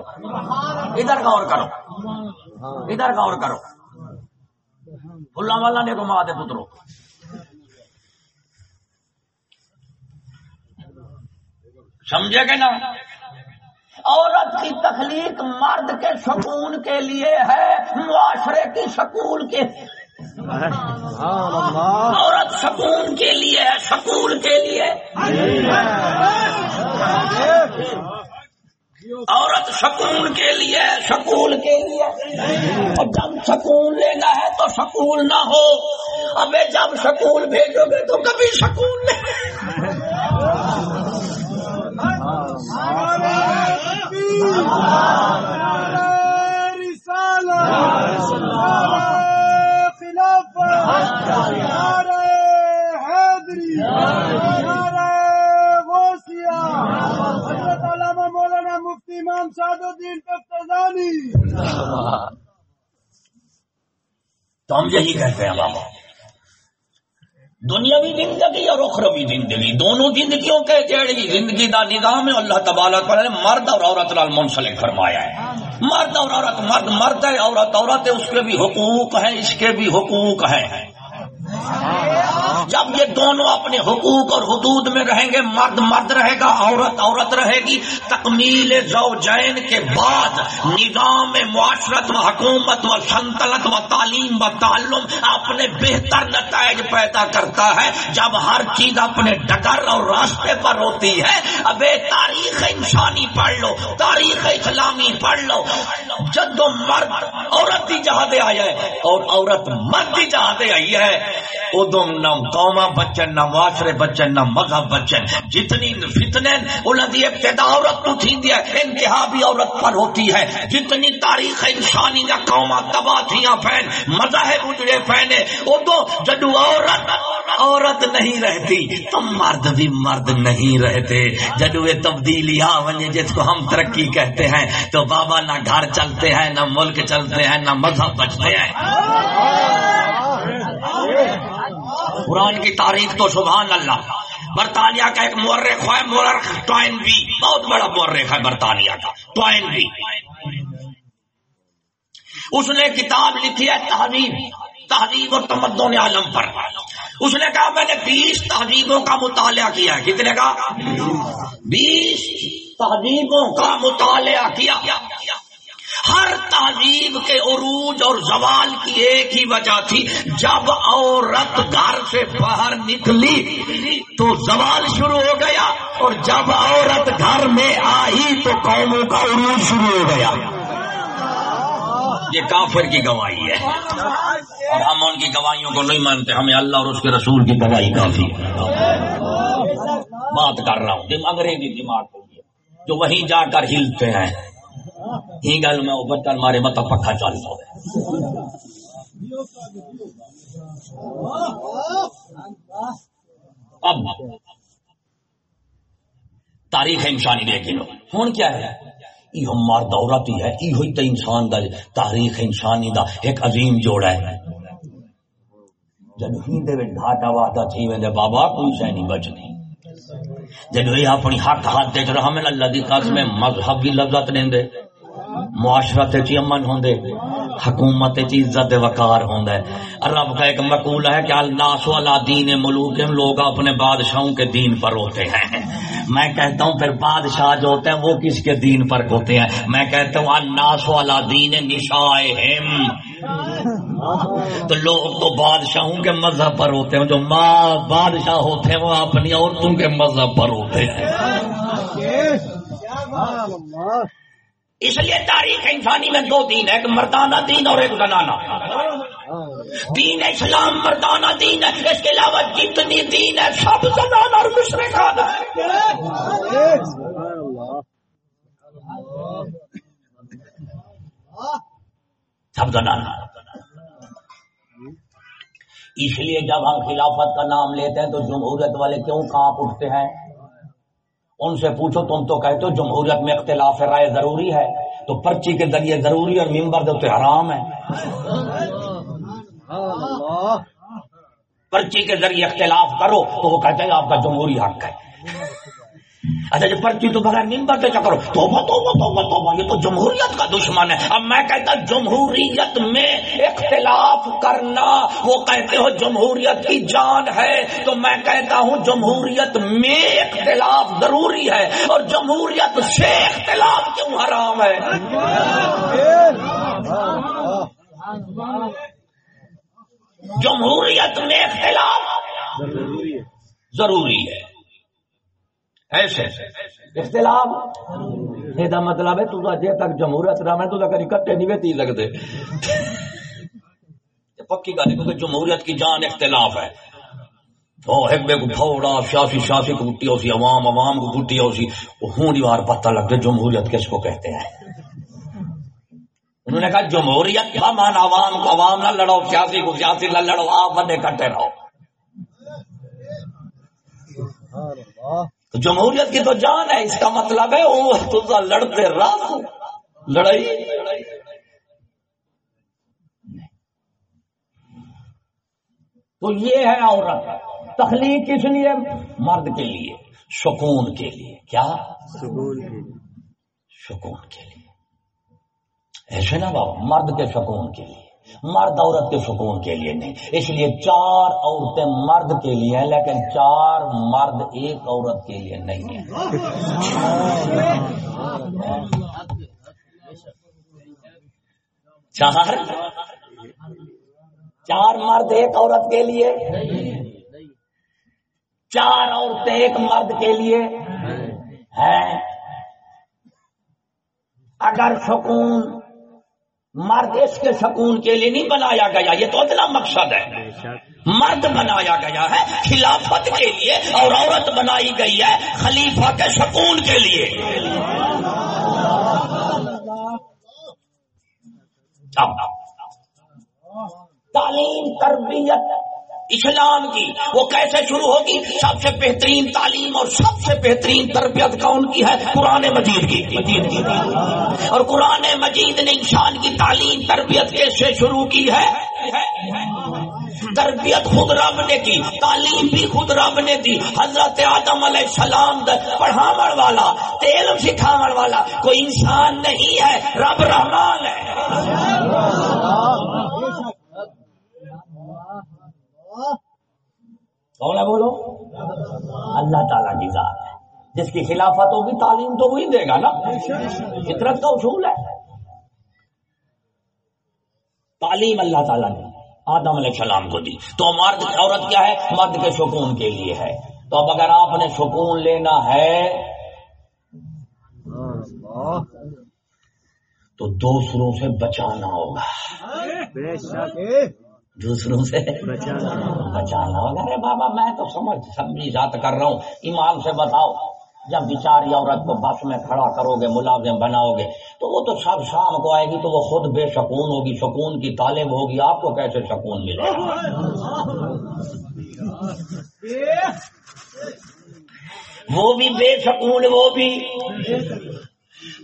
ادھر غور کرو۔ ادھر غور کرو۔ اللہ والا نے کو دے پترو۔ سمجھے گے نا عورت کی تخلیق مرد کے سکون کے لیے ہے، معاشرے کی سکون کے عورت سکون کے لیے ہے، سکون کے لیے۔ عورت سکون کے لیے، سکون کے لیے۔ اور جب سکون لینا ہے تو سکون نہ ہو۔ ابے جب سکون بھیجو گے تو کبھی سکون نہیں۔ تو ہم یہی کہتے ہیں بابا دنیاوی زندگی اور اخروی زندگی، دونوں زندگیوں کے جیڑی زندگی دا نظام ہے، اللہ تبارک نے مرد اور عورت لال منسلک فرمایا ہے. مرد اور عورت، مرد مرد ہے، عورت عورت ہے، اس کے بھی حقوق ہیں، اس کے بھی حقوق ہیں. جب یہ دونوں اپنے حقوق اور حدود میں رہیں گے، مرد مرد رہے گا، عورت عورت رہے گی، تکمیل زوجین کے بعد نظام معاشرت و حکومت و سنتلت و تعلیم و تعلم اپنے بہتر نتائج پیدا کرتا ہے۔ جب ہر چیز اپنے ڈگر اور راستے پر ہوتی ہے ابے تاریخ انسانی پڑھ لو، تاریخ اسلامی پڑھ لو۔ جد و مرد عورت ہی جہاں دے آیا ہے اور عورت مرد ہی جہاں دے آئی ہے۔ ادم نم قوما بچن، نہ معاشرے بچن، نہ مذہب بچن، جتنی فتنے انہوں کی ابتدا عورت تو تھی ہے انتہا بھی عورت پر ہوتی ہے، جتنی تاریخ انسانی کا قوما تباہ تھیاں پھین مذہب اجڑے پھینے ادو جدو عورت عورت نہیں رہتی تو مرد بھی مرد نہیں رہتے۔ جدو یہ تبدیلی آ ونجے، جس کو ہم ترقی کہتے ہیں، تو بابا نہ گھر چلتے ہیں، نہ ملک چلتے ہیں، نہ مذہب بچتے ہیں۔ قرآن کی تاریخ تو سبحان اللہ۔ برطانیہ کا ایک مورخ ہے، مورخ ٹوائن بھی بہت بڑا مورخ ہے برطانیہ کا، ٹوائن بھی اس نے کتاب لکھی ہے تہذیب تہذیب اور تمدن عالم پر۔ اس نے کہا میں نے بیس تہذیبوں کا مطالعہ کیا ہے۔ کتنے کا؟ بیس تہذیبوں کا مطالعہ کیا۔ ہر تہذیب کے عروج اور زوال کی ایک ہی وجہ تھی، جب عورت گھر سے باہر نکلی تو زوال شروع ہو گیا اور جب عورت گھر میں آئی تو قوموں کا عروج شروع ہو گیا۔ یہ کافر کی گواہی ہے۔ اور ہم ان کی گواہیوں کو نہیں مانتے، ہمیں اللہ اور اس کے رسول کی گواہی کافی بات کر رہا ہوں انگریزی دماغ کو جو وہیں جا کر ہلتے ہیں۔ ہی گل میں بچن مارے مطلب مت پکا چل سو اب تاریخ انسانی دیکھ لو۔ ہوں کیا ہے؟ یہ مرد عورت ہی ہے یہ ہوئی تو انسان دا، تاریخ انسانی دا ایک عظیم جوڑا ہے۔ جب ہی دے ڈھاٹا واٹا تھی ویندے بابا، کوئی شے نہیں بچنی۔ جب یہ اپنی حق ہاتھ دیکھ رہا ہمیں اللہ دی قسم مذہب کی لذت دیں معاشرت چی امن ہوں حکومت چی عزت وقار ہوں رب کا ایک مقول ہے کہ الناس والا دین ملوک لوگ اپنے بادشاہوں کے دین پر ہوتے ہیں۔ میں کہتا ہوں پھر بادشاہ جو ہوتے ہیں، وہ کس کے دین پر ہوتے ہیں؟ میں کہتا ہوں الناس والا دین نشائے تو لوگ تو بادشاہوں کے مذہب پر ہوتے ہیں، جو ماں بادشاہ ہوتے ہیں، وہ اپنی عورتوں کے مذہب پر ہوتے ہیں۔ اس لیے تاریخ انسانی میں دو دین ہے ایک مردانہ دین اور ایک زنانہ۔ دین اسلام، مردانہ دین ہے۔ اس کے علاوہ جتنی دین ہے، سب زنانہ اور مشرقہ سب زنانہ۔ اس لیے جب ہم خلافت کا نام لیتے ہیں تو جمہوریت والے کیوں کہاں اٹھتے ہیں؟ ان سے پوچھو تم تو کہتے ہو جمہوریت میں اختلاف رائے ضروری ہے تو پرچی کے ذریعے ضروری اور ممبر دے حرام ہے۔ پرچی کے ذریعے اختلاف کرو تو وہ کہتے ہیں آپ کا جمہوری حق ہے۔ اچھا جی پرچی تو بغیر نمبر پہ چکرو تو تو یہ تو جمہوریت کا دشمن ہے۔ اب میں کہتا جمہوریت میں اختلاف کرنا، وہ کہتے ہو جمہوریت کی جان ہے، تو میں کہتا ہوں جمہوریت میں اختلاف ضروری ہے۔ اور جمہوریت سے اختلاف کیوں حرام ہے؟ جمہوریت میں اختلاف ضروری ہے۔ ایسے۔ اختلاف۔ یہ مطلب ہے تو جے تک جمہوریت رہا میں تو کری کٹے نہیں ویتی لگتے پکی گل کیونکہ جمہوریت کی جان اختلاف ہے۔ ایک بے کو پھوڑا سیاسی سیاسی کو گٹی ہوسی عوام عوام کو گٹی ہوسی۔ ہوں دی بار پتہ لگتا جمہوریت کس کو کہتے ہیں۔ انہوں نے کہا جمہوریت کیا مان عوام کو عوام نہ لڑو سیاسی کو سیاسی نہ لڑو آپ بنے کٹے رہو۔ تو جمہوریت کی تو جان ہے اس کا مطلب ہے وہ لڑتے راہ لڑائی۔ تو یہ ہے عورت تخلیق کس لیے؟ مرد کے لیے سکون کے لیے۔ کیا؟ سکون کے لیے۔ ایسے نا بابا مرد کے سکون کے لیے۔ مرد عورت کے سکون کے لیے نہیں۔ اس لیے چار عورتیں مرد کے لیے ہیں، لیکن چار مرد ایک عورت کے لیے نہیں ہیں۔ چار؟ چار مرد ایک عورت کے لیے؟ چار عورتیں ایک مرد کے لیے؟ ہیں۔ اگر سکون مرد اس کے سکون کے لیے نہیں بنایا گیا یہ تو اتنا مقصد ہے۔ مرد بنایا گیا ہے خلافت کے لیے اور عورت بنائی گئی ہے خلیفہ کے سکون کے لیے۔ تعلیم تربیت اسلام کی، وہ کیسے شروع ہوگی؟ سب سے بہترین تعلیم اور سب سے بہترین تربیت کون کی ہے؟ قرآن مجید کی۔ مجید کی اور قرآن مجید نے انسان کی تعلیم، تربیت کیسے شروع کی ہے؟ تربیت خود رب نے کی، تعلیم بھی خود رب نے دی۔ حضرت آدم علیہ السلام پڑھاو والا، تیل سکھاو والا، کوئی انسان نہیں ہے، رب رحمان ہے۔ کون ہے بولو اللہ تعالیٰ کی ذات ہے۔ جس کی خلافت ہوگی، تعلیم تو وہی دے گا نا۔ فطرت کا اصول ہے۔ تعلیم اللہ تعالیٰ نے آدم علیہ السلام کو دی۔ تو مرد عورت کیا ہے؟ مرد کے سکون کے لیے ہے۔ تو اب اگر آپ نے سکون لینا ہے، تو دوسروں سے بچانا ہوگا۔ دوسروں سے۔ بچانا۔ ارے بابا میں تو سمجھ سمجھی ذات کر رہا ہوں۔ ایمان سے بتاؤ جب بیچاری عورت کو بس میں کھڑا کرو گے ملازم بناؤ گے تو وہ تو سب شام کو آئے گی تو وہ خود بے سکون ہوگی سکون کی طالب ہوگی۔ آپ کو کیسے سکون ملے؟ گا وہ بھی بے سکون وہ بھی۔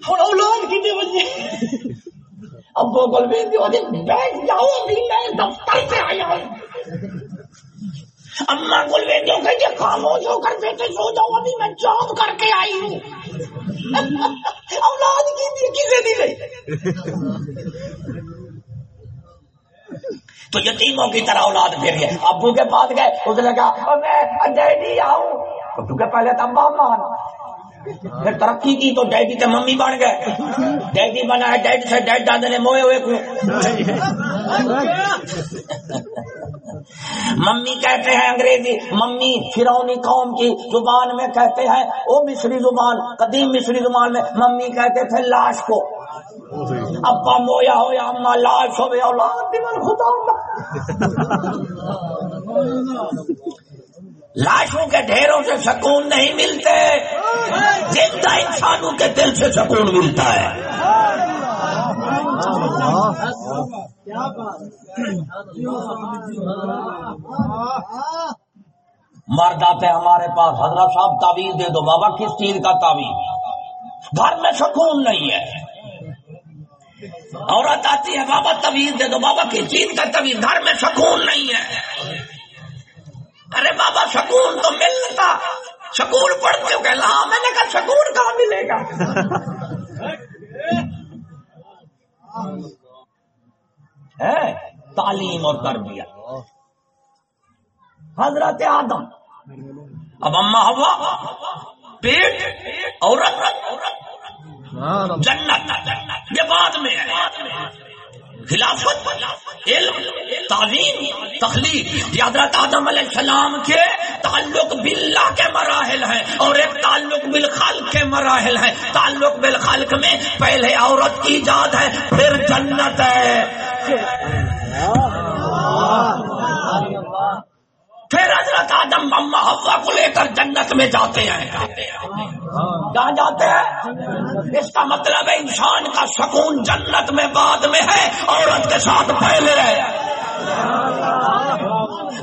اولاد بجے ابو بلوین بیٹھ جاؤ ابھی میں دفتر سے آیا ہوں۔ اما گلوین جو کہ یہ خاموش ہو کر بیٹے سو جاؤ، ابھی میں جاب کر کے آئی ہوں۔ اولاد کی دی کسے دی گئی۔ تو یتیموں کی طرح اولاد پھر گئے ابو کے پاس گئے، اس نے کہا میں ڈیڈی آؤں کیونکہ پہلے تو ابا مان پھر ترقی کی تو ڈیڈی تے ممی بن گئے۔ ڈیڈی بنا ہے ڈیڈ سے ڈیڈ دادے نے موئے ہوئے کو۔ ممی کہتے ہیں انگریزی، ممی فرونی قوم کی زبان میں کہتے ہیں وہ مصری زبان، قدیم مصری زبان میں ممی کہتے تھے لاش کو۔ ابا مویا ہو یا اما لاش ہو اولاد خدا لاشوں کے ڈھیروں سے سکون نہیں ملتے۔ زندہ انسانوں کے دل سے سکون ملتا ہے۔ مرد آتے ہمارے پاس حضرت صاحب تعویذ دے دو، بابا کس چیز کا تعویذ؟ گھر میں سکون نہیں ہے۔ عورت آتی ہے، بابا طویز دے دو، بابا کس چیز کا طویز گھر میں سکون نہیں ہے۔ ارے بابا سکون تو ملتا سکون پڑھتے ہو کہ ہاں میں نے کہا سکون کہاں ملے گا؟ تعلیم اور تربیت۔ حضرت آدم۔ اب اما ہوا پیٹ، عورت۔ جنت۔ یہ بعد میں خلافت، علم، تعلیم، تخلیق۔ حضرت آدم علیہ السلام کے تعلق باللہ کے مراحل ہیں اور ایک تعلق بالخلق کے مراحل ہیں۔ تعلق بالخلق میں پہلے عورت کی ایجاد ہے، پھر جنت ہے۔ پھر حضرت آدم اما ہوا کو لے کر جنت میں جاتے ہیں۔ کہاں جاتے ہیں؟ اس کا مطلب ہے انسان کا سکون جنت میں بعد میں ہے، عورت کے ساتھ پہلے رہے۔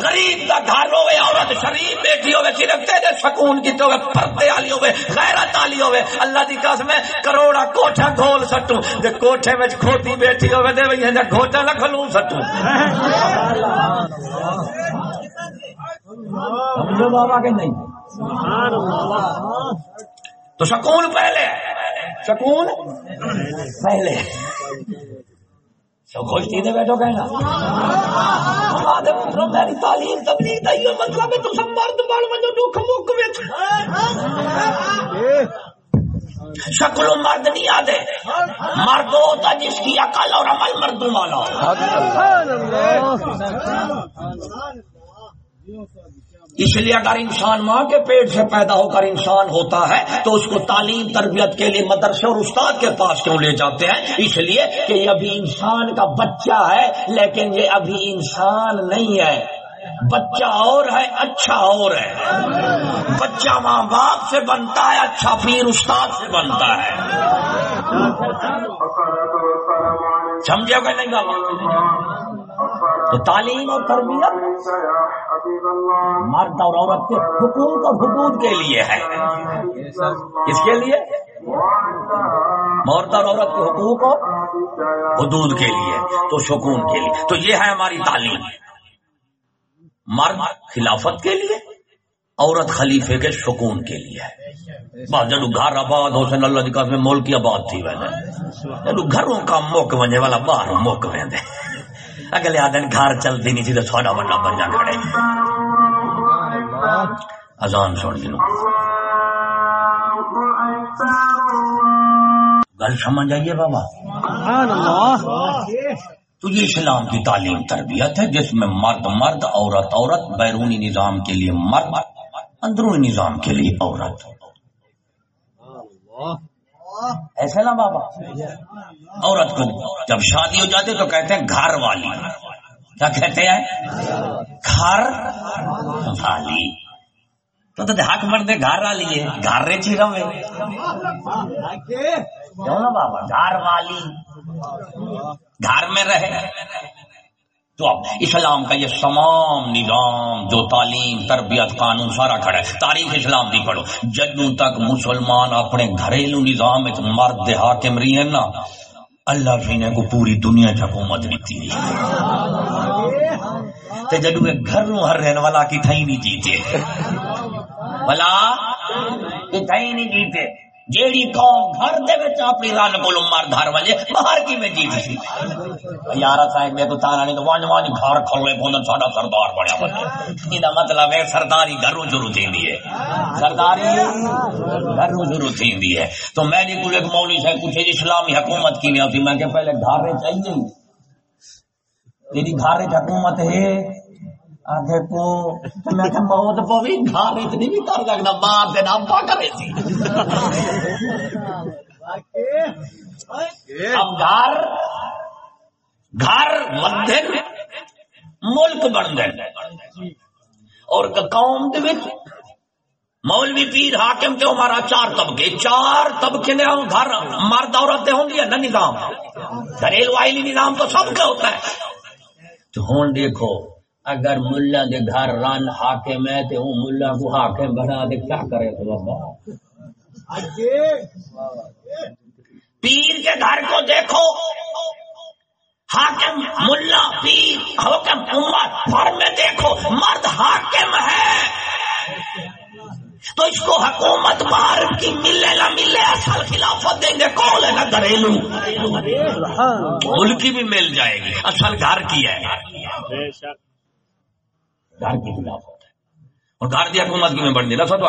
غریب کا گھر ہوئے، عورت شریف بیٹھی ہوئے، صرف تیرے سکون کی تو پردے والی ہوئے، غیرت والی ہوئے۔ اللہ کی قسم میں کروڑا کوٹھا کھول سٹوں۔ دے کوٹھے میں کھوتی بیٹھی ہوئے، دے بھئی گھوٹا نہ کھلوں سٹوں۔ بابا کے نہیں تو سکون پہلے سکون پہلے سب خوش تھی بیٹھو کہنا۔ میری تعلیم تبلیغ مطلب ہے تو سب مرد بڑھ مجھے دکھ مک شکل و مرد نہیں آتے مرد ہوتا جس کی عقل اور عمل مردوں والا اس لیے اگر انسان ماں کے پیٹ سے پیدا ہو کر انسان ہوتا ہے، تو اس کو تعلیم، تربیت کے لیے مدرسے اور استاد کے پاس کیوں لے جاتے ہیں؟ اس لیے کہ یہ ابھی انسان کا بچہ ہے، لیکن یہ ابھی انسان نہیں ہے۔ بچہ اور ہے اچھا اور ہے۔ بچہ ماں باپ سے بنتا ہے اچھا پیر استاد سے بنتا ہے۔ سمجھے گا نہیں گا تو تعلیم اور تربیت مرد اور عورت کے حقوق اور حدود کے لیے ہے۔ اس کے لیے؟ مرد اور عورت کے حقوق اور حدود کے لیے، تو سکون کے لیے۔ تو یہ ہے ہماری تعلیم۔ مرد خلافت کے لیے، عورت خلیفے کے سکون کے لیے بس جب گھر آباد حسین اللہ کا میں ملک کی آباد تھی ویسے جب گھروں کا موک بننے والا، باہر موک وے اگلے آدھے گھر چلتی نہیں تھی تو تھوڑا بڑا بننا کھڑے۔ اذان سن دوں گل سمجھ آئیے بابا؟ تو یہ اسلام کی تعلیم تربیت ہے، جس میں مرد مرد، عورت عورت، بیرونی نظام کے لیے مرد، اندرونی نظام کے لیے عورت۔ ایسے نا بابا؟ عورت کو جب شادی ہو جاتی تو کہتے ہیں گھر والی۔ کیا کہتے ہیں؟ گھر والی۔ تو تو حق مرتے گھر والی ہے۔ گھر ریچی رہے کیوں نا بابا؟ گھر والی۔ گھر میں رہے۔ تو اب اسلام کا یہ تمام نظام جو تعلیم، تربیت، قانون سارا کھڑا ہے، تاریخ اسلام دی پڑھو۔ جدوں تک مسلمان اپنے گھریلو نظام ایک مرد حاکم رہی ہیں نا، اللہ جی کو پوری دنیا چ حکومت دیتی تے جدوں ایک گھر نو ہر رہن والا کی تھئی نہیں جیتے۔ بلا کی تھئی نہیں جیتے۔ جیڑی قوم گھر دے وچ اپنی رن کولو مار دھار ونجے باہر کی میں جیت سی یار صاحب، میں تو تانا نہیں تو وان وان گھر کھلے پون ساڈا سردار بنیا بنے دا مطلب ہے سرداری گھروں شروع تھیندی ہے۔ سرداری گھروں شروع تھیندی ہے۔ تو میں جی نے کوئی ایک مولوی صاحب پوچھے جی اسلامی حکومت کی نہیں ہوتی میں کہ پہلے گھر چاہیے تیری گھر حکومت ہے آدھے میں کہ موت گھر اتنی بھی کر سکتا مار کرے سی۔ اب گھر گھر مدن ملک بن گئے۔ اور قوم دے وچ مولوی پیر حاکم تے ہمارا چار طبقے۔ چار طبقے نے گھر، مرد، عورت ہوں گی نا نظام؟ گھریلو آئلی نظام تو سب کا ہوتا ہے۔ تو ہوں دیکھو اگر ملا دے گھر رن حاکم ہے تو ہوں ملا کو حاکم بنا دے کیا کرے تو بابا؟ پیر کے گھر کو دیکھو۔ حاکم ملا پیر حکم امت گھر میں دیکھو مرد حاکم ہے۔ تو اس کو حکومت بار کی ملے نہ ملے اصل خلافت دیں گے۔ کون ہے نا گھریلو؟ ملکی بھی مل جائے گی اصل گھر کی ہے۔ گھر کی خلافت ہے۔ اور گھر کی حکومت کی میں بڑھ دینا سب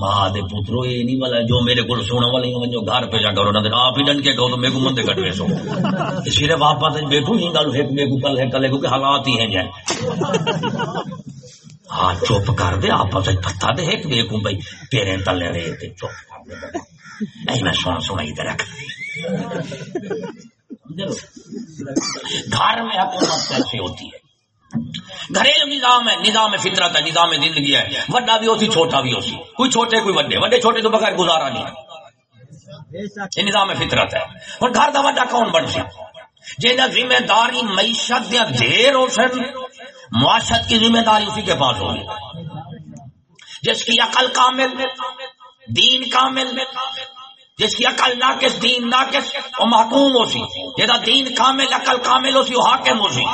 ماں دے پترو، یہ نہیں والا جو میرے کو سونا والی ہوں، جو گھر پہ جا کرو نہ آپ ہی ڈن کے کہو تو میرے کو مندے کٹ ویسو صرف آپ پاس بیٹھو نہیں گل ہے میرے کو کل ہے کل ہے کیونکہ حالات ہی ہیں جائے ہاں چپ کر دے، آپ پتا دے ایک میرے کو بھائی پیرے تلے رہے چپ کر دے۔ میں سونا سونا ادھر رکھ گھر میں حکومت کیسے ہوتی ہے۔ گھریلو نظام ہے، نظام فطرت ہے، نظام زندگی ہے۔ وڈا بھی ہوتی چھوٹا بھی ہوتی کوئی چھوٹے، کوئی وڈے۔ وڈے، چھوٹے تو بغیر گزارا نہیں۔ یہ نظام فطرت ہے۔ اور گھر کا وڈا کون بن سی؟ جہاں ذمہ داری معیشت دیا دیر ہو سن معاشت کی ذمہ داری اسی کے پاس ہوگی۔ جس کی عقل کامل، دین کامل جس کی عقل ناقص، دین ناقص، وہ محکوم ہو سی۔ جہاں دین کامل، عقل کامل ہو سی، وہ حاکم ہو سی۔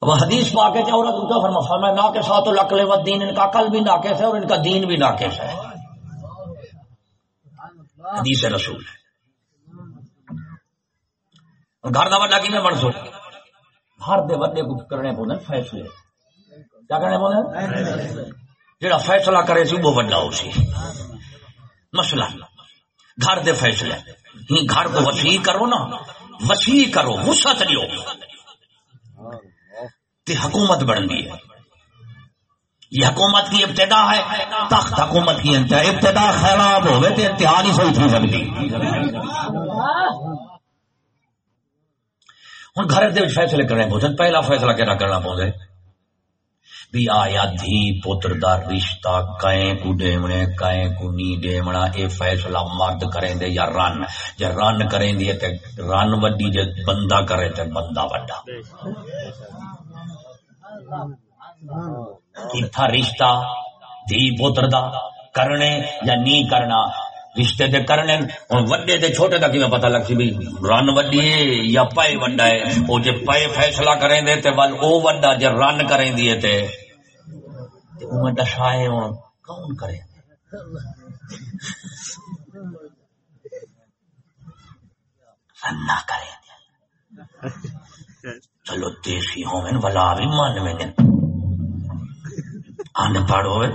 اب حدیث پا کے عورت ان کا فرما فرما ناقص ہو تو لکل و دین ان کا عقل بھی ناقص ہے اور ان کا دین بھی ناقص ہے۔ حدیث رسول ہے۔ گھر کا وڈا کی بن سو؟ ہر دے وڈے کچھ کرنے پونے فیصلے۔ کیا کرنے پونے جڑا فیصلہ کرے سی، وہ وڈا ہو سی۔ مسئلہ۔ گھر دے فیصلے۔ گھر کو وسیع کرو نا۔ وسیع کرو وسعت دیو تے حکومت بن گئی ہے۔ یہ حکومت کی ابتدا ہے۔ تخت حکومت کی انتہا۔ ابتدا خراب ہوئے تو انتہا نہیں صحیح تھی سکتی۔ ہوں گھر دے فیصلے کرنے پہنچے پہلا فیصلہ کہنا کرنا پہنچے بھی آیا دھی پتر دا رشتہ کئیں کو ڈیمنے کئیں کو نی ڈیمنا اے فیصلہ مرد کریں دے یا رن۔ جے رن کریں دی تے رن وڈی جے بندہ کرے تے بندہ وڈا۔ کتھا رشتہ؟ دھی پتر دا کرنے یا نہیں کرنا؟ رشتے دے کرنے ہوں وڈے دے چھوٹے دا کیویں پتہ لگ سی بھی؟ رن وڈی یا پے وڈا ہے؟ او جے پے فیصلہ کریں دے تے ول او وڈا جے رن کریں دی تے تے او دشائے ہن کون کرے؟ رن نہ کرے۔ چلو دیسی ہومن ولا بھی من میں دن۔ ان پڑھ ہوئے۔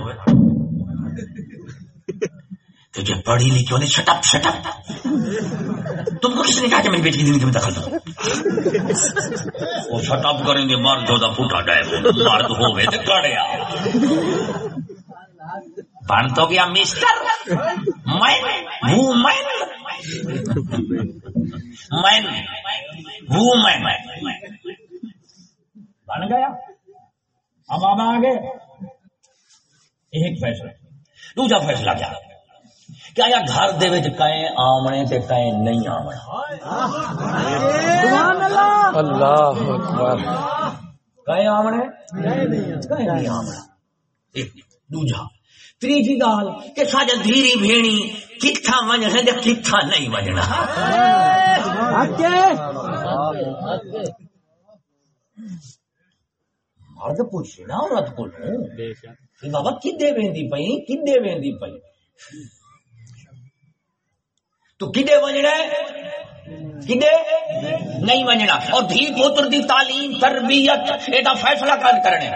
تجھے پڑھی لکھی ہونے شٹ اپ شٹ اپ تم کو کس نے کہا کہ میری بیٹی کی زندگی میں دخل دو وہ شٹ اپ کریں گے مرد ہوتا پھوٹا ڈائے مرد ہوئے تو کڑیا بن تو گیا mister. Man woman man woman بن گیا۔ اب آپ آگے۔ ایک فیصلہ۔ دوسرا فیصلہ کیا؟ کیا یا گھر دے وچ کئے آمنے تے کئے نہیں آمنے اللہ! اکبر۔ کئے آمنے کئے نہیں آمنے ایک دوجا۔ تیجی گال کہ ساجا دھیری بھیڑی کتھا ونجنے تے کتھا نہیں ونجنا۔ مرد پوچھے نا عورت کو بابا کدے ویندی پئی؟ کدے ویندی پئی؟ تو کدے ونجنا ہے؟ کدے نہیں ونجنا۔ اور دھی پوتر دی تعلیم، تربیت، ایڈا فیصلہ کر کرنے۔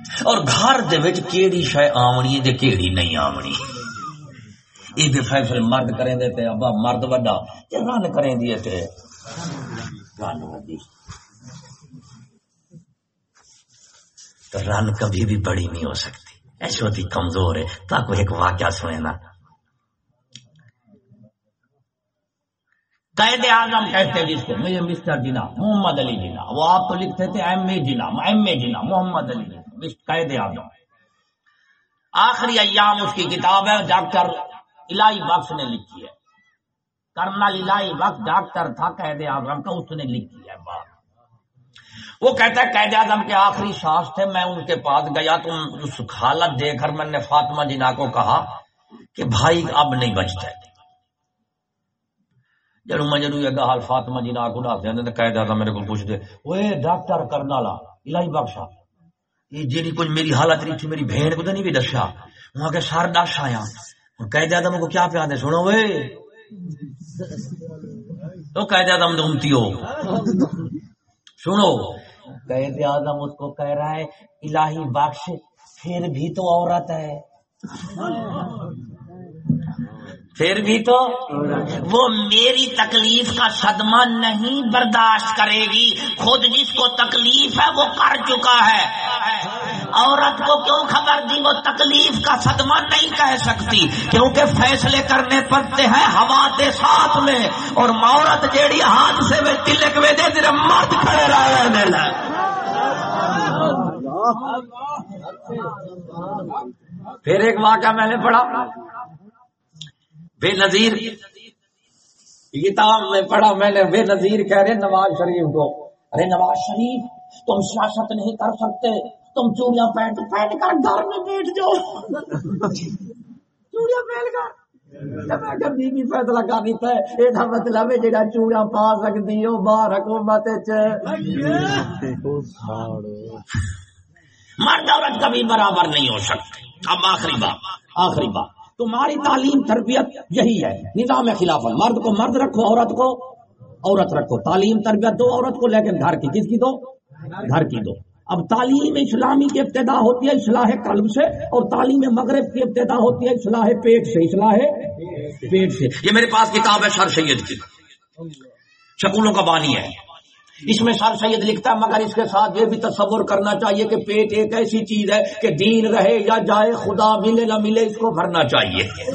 اور گھر دے وچ کیڑی شے آونی ہے تے کیڑی نہیں آونی۔ یہ بھی فیصلے مرد کریں دے تے، ابا مرد وڈا۔ تے رن کریں دی تے۔ رن وڈی۔ تو رن کبھی بھی بڑی نہیں ہو سکتی۔ ایسی ہوتی کمزور ہے۔ تو آپ کو ایک واقعہ سنے نا۔ قید اعظم کہتے ہیں جس کو، مجھے مسٹر جنا محمد علی جنا وہ آپ تو لکھتے تھے ایم اے جنا ایم اے جنا محمد علی جنا قید اعظم۔ آخری ایام اس کی کتاب ہے، ڈاکٹر الہی بخش نے لکھی ہے۔ کرنل الہی بخش ڈاکٹر تھا، قید اعظم کا، اس نے لکھی ہے بات۔ وہ کہتا ہے، قید اعظم کے آخری سانس تھے، میں ان کے پاس گیا تو اس حالت دیکھ کر میں نے فاطمہ جنا کو کہا کہ بھائی اب نہیں بچتا جب میں جدو یہ حال فاطمہ جنا کو ڈال دیں قید اعظم میرے کو پوچھ دے وہ ڈاکٹر کرنالا الہی بخشا یہ جیڑی کچھ میری حالت رہی تھی میری بہن کو تو نہیں بھی دسیا وہاں کے سار دس آیا قید اعظم کو کیا پیاد ہے سنو وے تو قید اعظم دمتی ہو سنو۔ قید اعظم اس کو کہہ رہا ہے، الہی بخش، پھر بھی تو عورت ہے۔ پھر بھی تو وہ میری تکلیف کا صدمہ نہیں برداشت کرے گی۔ خود جس کو تکلیف ہے وہ کر چکا ہے۔ عورت کو کیوں خبر دی؟ وہ تکلیف کا صدمہ نہیں کہہ سکتی۔ کیونکہ فیصلے کرنے پڑتے ہیں ہوا دے ساتھ میں۔ اور عورت جیڑی ہاتھ سے میں تلک میں دے تیرے مرد کھڑے رہے پھر ایک واقعہ میں نے پڑھا۔ بے نظیر۔ کتاب میں پڑھا میں نے، بے نظیر کہہ رہے، نواز شریف کو۔ ارے نواز شریف، تم سیاست نہیں کر سکتے۔ تم چوڑیاں پہن پہن کر گھر میں بیٹھ جاؤ۔ چوڑیاں پہن کر۔ بی فیصلہ کرنی پہ یہ مطلب ہے جہاں چوڑیاں پا سکتی ہو باہر حکومت مرد عورت کبھی برابر نہیں ہو سکتے۔ اب آخری بات آخری بات۔ تمہاری تعلیم تربیت یہی ہے۔ نظام خلاف مرد کو مرد رکھو، عورت کو عورت رکھو۔ تعلیم تربیت دو، عورت کو لیکن گھر کی کس کی دو؟ گھر کی دو۔ اب تعلیم اسلامی کی ابتدا ہوتی ہے اصلاح قلب سے اور تعلیم مغرب کی ابتدا ہوتی ہے اصلاح پیٹ سے۔ اصلاح پیٹ سے۔ یہ میرے پاس کتاب ہے سر سید کی۔ شکولوں کا بانی ہے۔ اس میں سر سید لکھتا ہے، مگر اس کے ساتھ یہ بھی تصور کرنا چاہیے کہ پیٹ ایک ایسی چیز ہے کہ دین رہے یا جائے، خدا ملے نہ ملے، اس کو بھرنا چاہیے۔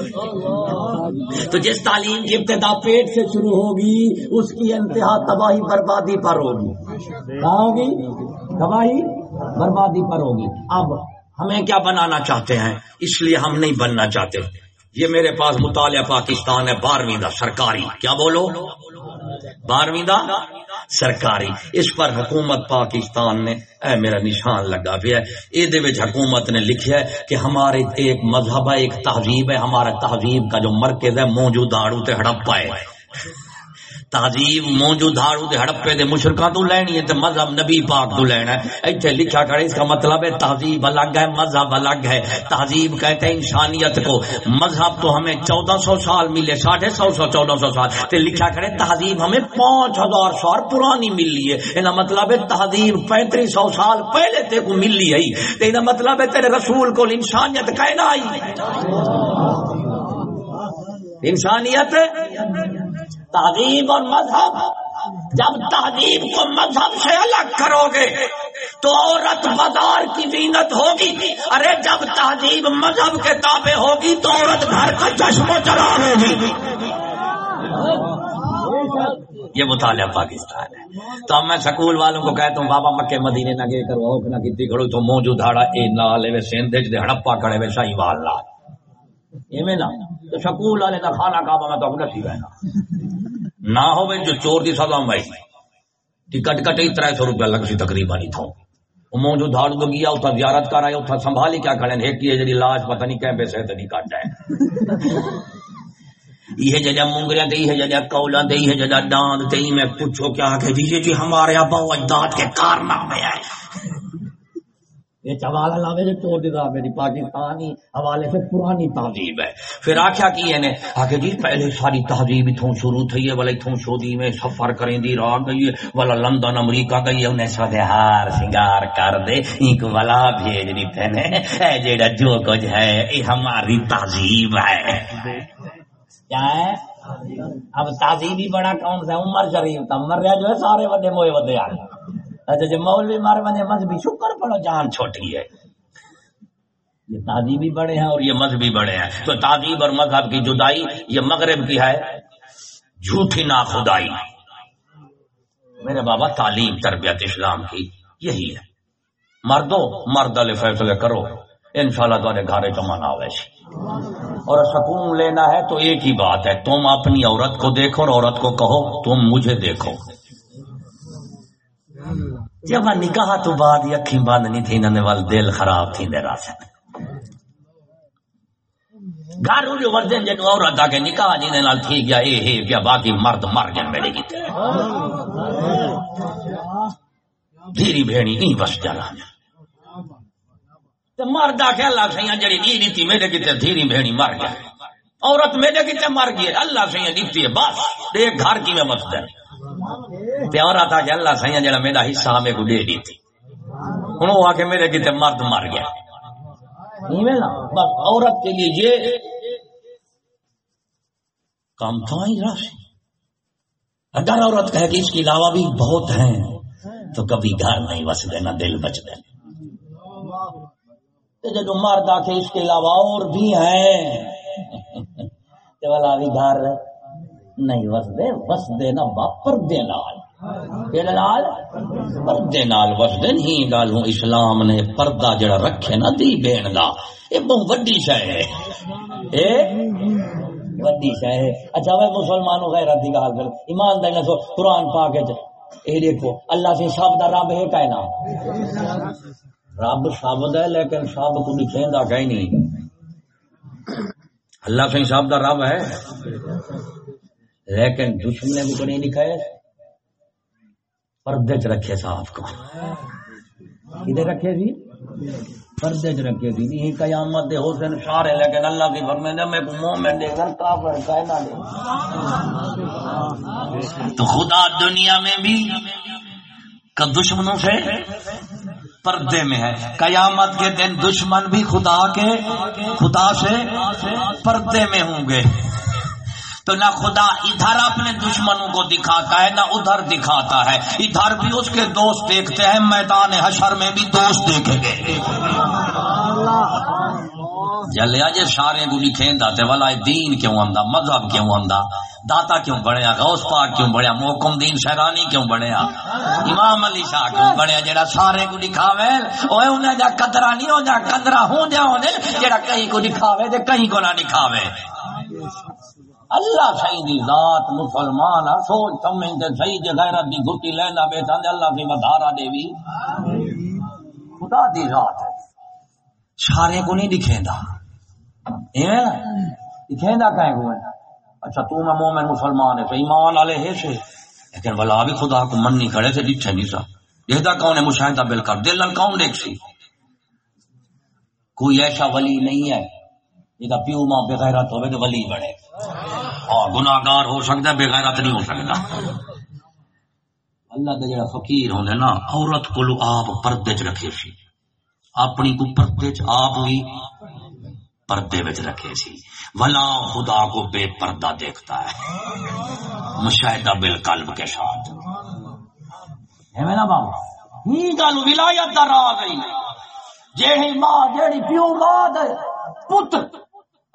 تو جس تعلیم کی ابتدا پیٹ سے شروع ہوگی، اس کی انتہا تباہی بربادی پر ہوگی۔ کہاں ہوگی؟ تباہی بربادی پر ہوگی۔ اب ہمیں کیا بنانا چاہتے ہیں؟ اس لیے ہم نہیں بننا چاہتے۔ یہ میرے پاس مطالعہ پاکستان ہے، بارہویں دا سرکاری۔ کیا بولو؟ بارہویں دا سرکاری۔ اس پر حکومت پاکستان نے، اے میرا نشان لگا پیا یہ حکومت نے لکھا ہے کہ ہمارے ایک مذہب ہے، ایک تہذیب ہے۔ ہمارا تہذیب کا جو مرکز ہے موجود داڑو تے ہڑپا ہے۔ تہذیب موجو دھاڑو دے ہڑپے دے مشرکاں تو لینی ہے تے مذہب نبی پاک تو لینا ہے۔ ایتھے لکھا کرے اس کا مطلب ہے تہذیب الگ ہے، مذہب الگ ہے۔ تہذیب کہتے ہیں انسانیت کو۔ مذہب تو ہمیں چودہ سو سال ملے، ساڑھے سو سو، چودہ سو سال۔ تے لکھا کرے تہذیب ہمیں پانچ ہزار سال پرانی ملی ہے۔ انہا مطلب ہے تہذیب پینتری سو سال پہلے تے کو ملی ہے۔ تے انہا مطلب ہے تیرے رسول کو انسانیت کہنا آئی۔ انسانیت تہذیب اور مذہب۔ جب تہذیب کو مذہب سے الگ کرو گے، تو عورت بازار کی زینت ہوگی۔ ارے، جب تہذیب مذہب کے تابع ہوگی، تو عورت گھر کا چشم و چلا ہوگی۔ یہ مطالعہ پاکستان ہے۔ تو اب میں سکول والوں کو کہتا ہوں، بابا مکے مدینے نہ گئے کرو ہوک نہ کتی کھڑو، تو موجود دھاڑا اے نال وے سندھ دے ہڑپا کھڑے وے شاہی وال لال ایویں نہ۔ تو سکول والے دا کھانا کعبہ میں تو اپنا سی رہنا نہ ہو جو چور دی سزا میں ٹکٹ کٹے تر سو روپیہ لگ سی تقریباً نہیں تھو۔ موجود دھاڑ تو گیا، اتھا زیارت کر آئے، اتھا سنبھالی کیا کھڑے ایک کی جڑی لاش پتہ نہیں کہیں پیسے تے نہیں کٹ جائے یہ جگہ مونگریاں تے، یہ جگہ کولا تے، یہ جگہ ڈاند تے، میں پوچھو کیا کہ جی،, جی جی ہمارے ابا و اجداد کے کارنامے ہیں۔ یہ چوالا لاوے جو چور دی میری پاکستانی حوالے سے پرانی تہذیب ہے۔ پھر آخیا کی ہے نے؟ آخر جی پہلے ساری تہذیب اتوں شروع تھی ہے والا اتوں سعودی میں سفر کریں دی راہ گئی ہے والا لندن، امریکہ گئی ہے، انہیں سدے ہار سنگار کر دے ایک والا بھیج دیتے نے اے جیڑا جو کچھ ہے یہ ہماری تہذیب ہے۔ کیا ہے؟ اب تہذیب ہی بڑا کون سا عمر شریف تھا۔ مر رہا جو ہے، سارے وڈے موئے ودے آ اچھا جی مولوی مارے بنے مذہبی، شکر پڑو، جان چھوٹی ہے۔ یہ تعدیبی بڑے ہیں اور یہ مذہبی بڑے ہیں۔ تو تعدیب اور مذہب کی جدائی، یہ مغرب کی ہے۔ جھوٹی نا خدائی میرے بابا، تعلیم، تربیت اسلام کی، یہی ہے۔ مردو، مرد علی فیصلے کرو۔ ان شاء اللہ تمہارے گھر کمانا ویسے اور سکون لینا ہے تو ایک ہی بات ہے، تم اپنی عورت کو دیکھو اور عورت کو کہو، تم مجھے دیکھو۔ جب نکاح تو بعد ہی اکھی بند نہیں تھی انہوں وال دل خراب تھی دے رہا گھر جو وردن جن عورت آ کے نکاح جی نال تھی گیا، اے ہے کیا باقی مرد مر گئے، میرے کی دھیری بھیڑی نہیں بس جانا مرد آ کے اللہ سیاں جڑی نہیں دیتی میرے کی دھیری بھیڑی مر گئے عورت میرے کی مر گئی، اللہ سیاں دیتی ہے بس ایک گھر کی میں بس جائے۔ پیارا تھا کہ اللہ سائیں جڑا میرا حصہ ہمیں کو دے دی تھی ہوں وہ آ کے میرے کتنے مرد مر گیا۔ عورت کے لیے یہ کام تھا ہی راشی اگر عورت کہے کہ اس کے علاوہ بھی بہت ہیں، تو کبھی گھر نہیں بس دینا دل بچ دے جب مرد آ کے اس کے علاوہ اور بھی ہیں تو والا بھی گھر۔ نہیں وسدے وسدے نہ پردے نال۔ پردے نال۔ وسدے نہیں گل اسلام نے پردہ جڑا رکھے نا دی بین دا۔ یہ بہت وڈی شے ہے۔ اے وڈی شے ہے۔ اچھا میں مسلمانوں غیرت دی گل کر ایمان دے نسو قرآن پاک وچ اے دیکھو، اللہ سے سب دا رب ہے کائنا رب سب دا لیکن سب کو دکھیندا کہیں نہیں۔ اللہ سے سب دا رب ہے۔ لیکن دشمن بھی تو نہیں دکھائے پردے چ رکھے صاحب کو۔ ادھر رکھے جی؟ پردے چ رکھے جی۔ یہ قیامت دے حسین سارے لیکن اللہ کی فرمائے میں مومن دے گھر کافر کائنا دے۔ تو خدا دنیا میں بھی دشمنوں سے پردے میں ہے۔ قیامت کے دن دشمن بھی خدا کے، خدا سے پردے میں ہوں گے۔ تو نہ خدا ادھر اپنے دشمنوں کو دکھاتا ہے، نہ ادھر دکھاتا ہے۔ ادھر بھی اس کے دوست دیکھتے ہیں، میدان حشر میں بھی دوست دیکھیں گے۔ جلیا جی سارے کو لکھیں داتے والا دین کیوں آمدا مذہب کیوں آمدا داتا کیوں بڑھیا؟ غوث پاک کیوں بڑھیا؟ محکم دین شہرانی کیوں بڑھیا؟ امام علی شاہ کیوں بڑھیا؟ جڑا سارے کو دکھاوے اوے انہاں جا قدرہ نہیں ہو جا قدرہ ہوں جا ہونے، جڑا کہیں کو دکھاوے تے کہیں کو نہ دکھاوے۔ اللہ صحیح دی ذات مسلمان آ، سوچ سمجھ تے صحیح جے غیرت دی گھٹی لینا بیٹھا تے اللہ سے ودھارا دے وی خدا دی ذات ہے۔ سارے کو نہیں دکھیندا۔ ایویں؟ نا دکھیندا کہیں کو ہے؟ اچھا تو میں مومن مسلمان ہے ایمان والے ہے سے۔ لیکن بلا بھی خدا کو من نہیں کرے سے ڈٹھے نہیں سا۔ دیکھتا کون ہے مشاہدہ بل کر۔ دل نال کون دیکھ سی؟ کوئی ایسا ولی نہیں ہے۔ یہ پیو ماں بغیرت ہوئے تو ولی بڑے اور گناہگار ہو سکتا ہے، بغیرت نہیں ہو سکتا۔ اللہ دے جڑا فقیر ہوندے نا، عورت کو آپ پردے چ رکھے سی۔ اپنی کو پردے چ آپ بھی پردے وچ رکھے سی۔ ولا خدا کو بے پردہ دیکھتا ہے۔ مشاہدہ بالقلب کے ساتھ۔ ہے نا بابا۔ ہی گل ولایت دا راز ہے۔ جیڑی ماں جیڑی پیو ماں دے پتر۔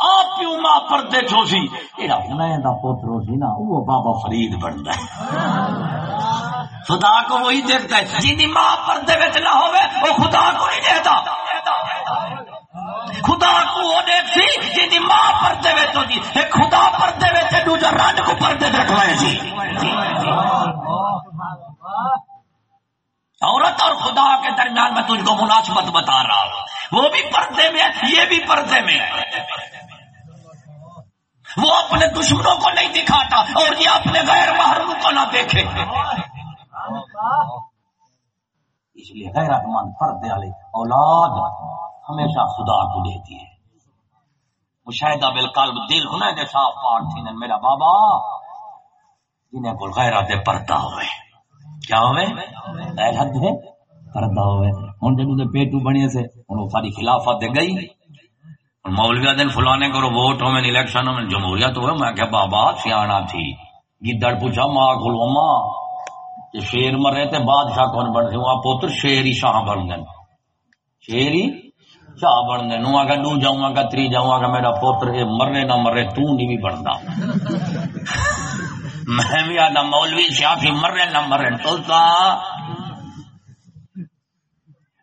آپ پیو ماں پردے چو سی ایڑا ہنین دا پتر سی نا، وہ بابا فرید بندا ہے۔ خدا کو وہی دیکھتا ہے، جنی ماں پردے وچ نہ ہوے وہ خدا کو نہیں دیکھتا۔ خدا کو وہ دیکھ سی جنی ماں پردے وچ ہوندی ایک خدا پردے وچ ہے، دوجا رن کو پردے وچ رکھوائے سی جی۔ عورت اور خدا کے درمیان میں تجھ کو مناسبت بتا رہا ہوں۔ وہ بھی پردے میں ہے، یہ بھی پردے میں ہے۔ وہ اپنے دشمنوں کو نہیں دکھاتا اور یہ اپنے غیر محرم کو نہ دیکھے۔ اس لیے غیرت مند پردے والے اولاد ہمیشہ خدا کو دیتی ہے۔ مشاہدہ بالقلب دل ہونا دے صاف پاک تھی نے میرا بابا، جنہیں کو غیرت پردہ ہوئے۔ کیا ہوئے؟ غیرت دے پردہ ہوئے۔ ہن جدوں دے پیٹو بنے سے ہن ساری خلافت دے گئی۔ مولویا دن فلانے کرو ووٹ ہو میں الیکشن ہو میں جمہوریت ہوئے میں کہ بابا، سیاح تھی۔ گدڑ پوچھا، ماں کھلو ماں۔ کہ شیر مرے تے بادشاہ کون بن سی وہاں پوتر شیر ہی شاہ بن گئے شیر ہی شاہ بن گئے نو آگا دو جاؤں آگا تری جاؤں۔ آگا میرا پوتر اے مرے نہ مرے، تو نہیں بھی بنتا۔ میں بھی آدھا مولوی، سیاسی مرے نہ مرے۔ تو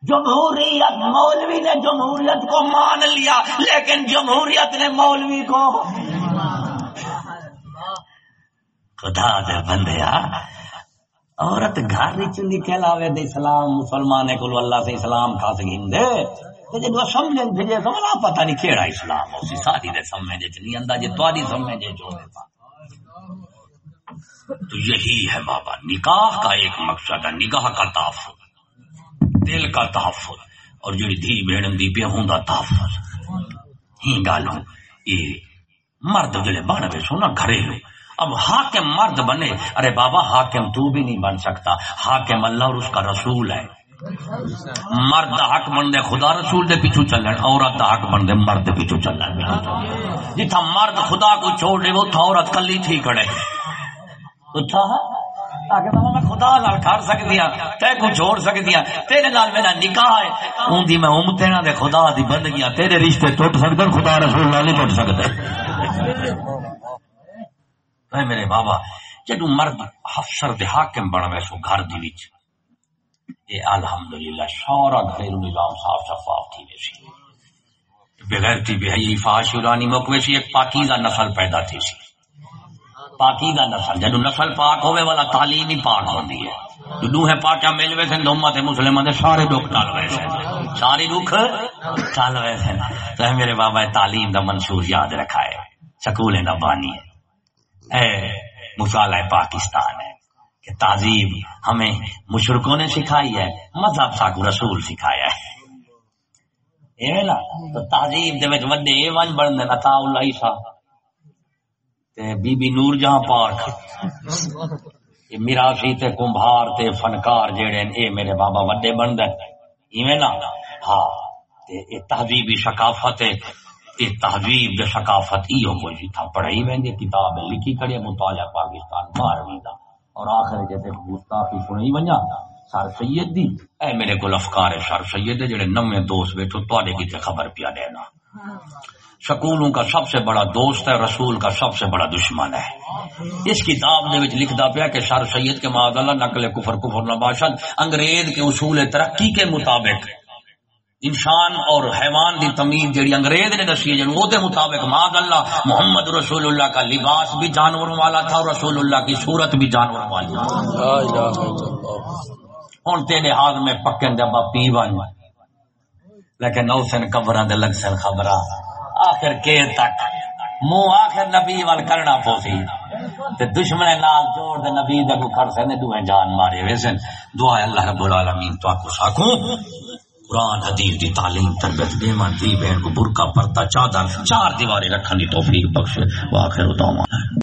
جمہوریت مولوی نے جمہوریت کو مان لیا، لیکن جمہوریت نے مولوی کو خدا دے بندیا عورت گھر نکل آوے دے اسلام مسلمان کو اللہ سے اسلام کھا سکیں تے جدو سمجھن بھیجے تو پتہ نہیں کیڑا اسلام اسی ساری دے سمجھے چ نہیں اندا جے تواڈی سمجھے جو تو یہی ہے بابا، نکاح کا ایک مقصد ہے، نکاح کا تحفظ دل کا تحفظ اور جو دھی بہن دی پہ ہوندا تحفظ۔ ہی گالوں یہ مرد جڑے بن گئے سونا گھریلو اب حاکم مرد بنے، ارے بابا حاکم تو بھی نہیں بن سکتا۔ حاکم اللہ اور اس کا رسول ہے۔ مرد دا حق بن دے، خدا رسول دے پیچھو چلن، عورت دا حق بن دے، مرد دے پیچھو چلن۔ جتھا مرد خدا کو چھوڑ دے وہ تھا عورت کلی تھی کھڑے۔ تو تھا؟ آگے بابا میں خدا نال کر سکتی ہوں تے کو چھوڑ سکتی ہوں تیرے نال میرا نکاح ہے اون دی میں امتے نہ دے خدا دی بندگیاں تیرے رشتے ٹوٹ سکتے خدا رسول نال نہیں ٹوٹ سکتے اے میرے بابا جدو مرد افسر دے حاکم بن وے سو گھر دی وچ اے الحمدللہ سارا گھریلو نظام صاف شفاف تھی ویسی بغیرتی بے حیائی فحش ورانی مکوے سی ایک پاکیزہ نسل پیدا تھی سی پاکی پاکیزہ نسل جدو نسل پاک ہوئے والا تعلیم ہی پاک ہوندی ہے۔ جدو ہے پاکا ملوے سے امت مسلمان دے سارے دکھ ٹال وے سے سارے دکھ ٹال وے سے تو میرے بابا تعلیم دا منشور یاد رکھا ہے۔ سکول نہ بانی ہے۔ اے مطالعہ پاکستان ہے کہ تہذیب ہمیں مشرقوں نے سکھائی ہے، مذہب ساکو رسول سکھایا ہے۔ اے نا تو تہذیب دے وچ وڈے اے ون بن دے عطا اللہ عیسیٰ۔ تے بی بی نور جہاں پاک یہ میراثی تے کمبھار تے فنکار جڑے اے میرے بابا وڈے بن دے ایویں نا؟ ہاں۔ تے اے تہذیبی ثقافت ہے۔ یہ تہذیب جو ثقافت ہی ہو کوئی تھا۔ پڑھائی ویندی کتاب لکھی کڑی مطالعہ پاکستان بارہویں دا اور آخر جیسے گستاخی سنی ونجا۔ سر سید دی۔ اے میرے کو افکار ہے، سر سید دے جڑے نویں دوست بیٹھو تے کی خبر پیا دینا۔ سکولوں کا سب سے بڑا دوست ہے رسول کا سب سے بڑا دشمن ہے۔ اس کتاب دے وچ لکھدا پیا کہ سر سید کے معاذ اللہ نقل کفر کفر نباشد انگریز کے اصول ترقی کے مطابق۔ انسان اور حیوان دی تمیز جڑی انگریز نے دسی ہے وہ دے مطابق معاذ اللہ محمد رسول اللہ کا لباس بھی جانوروں والا تھا اور رسول اللہ کی صورت بھی جانوروں والی ہوں تیرے ہاتھ میں پکن ڈبا پی ون لیکن نو سن قبر دے لگ سن خبر آخر کے تک۔ منہ آخر نبی وال کرنا پوسی تے دشمن لال جوڑ دے نبی دے کو کھڑ سنے دوہیں جان مارے ویسن دعا اللہ رب العالمین تو کو ساکو قرآن حدیث دی تعلیم تربیت دے من دی بہن کو برقع پرتا چادر، چار دیواریں رکھن دی توفیق بخشے واخر دعوانا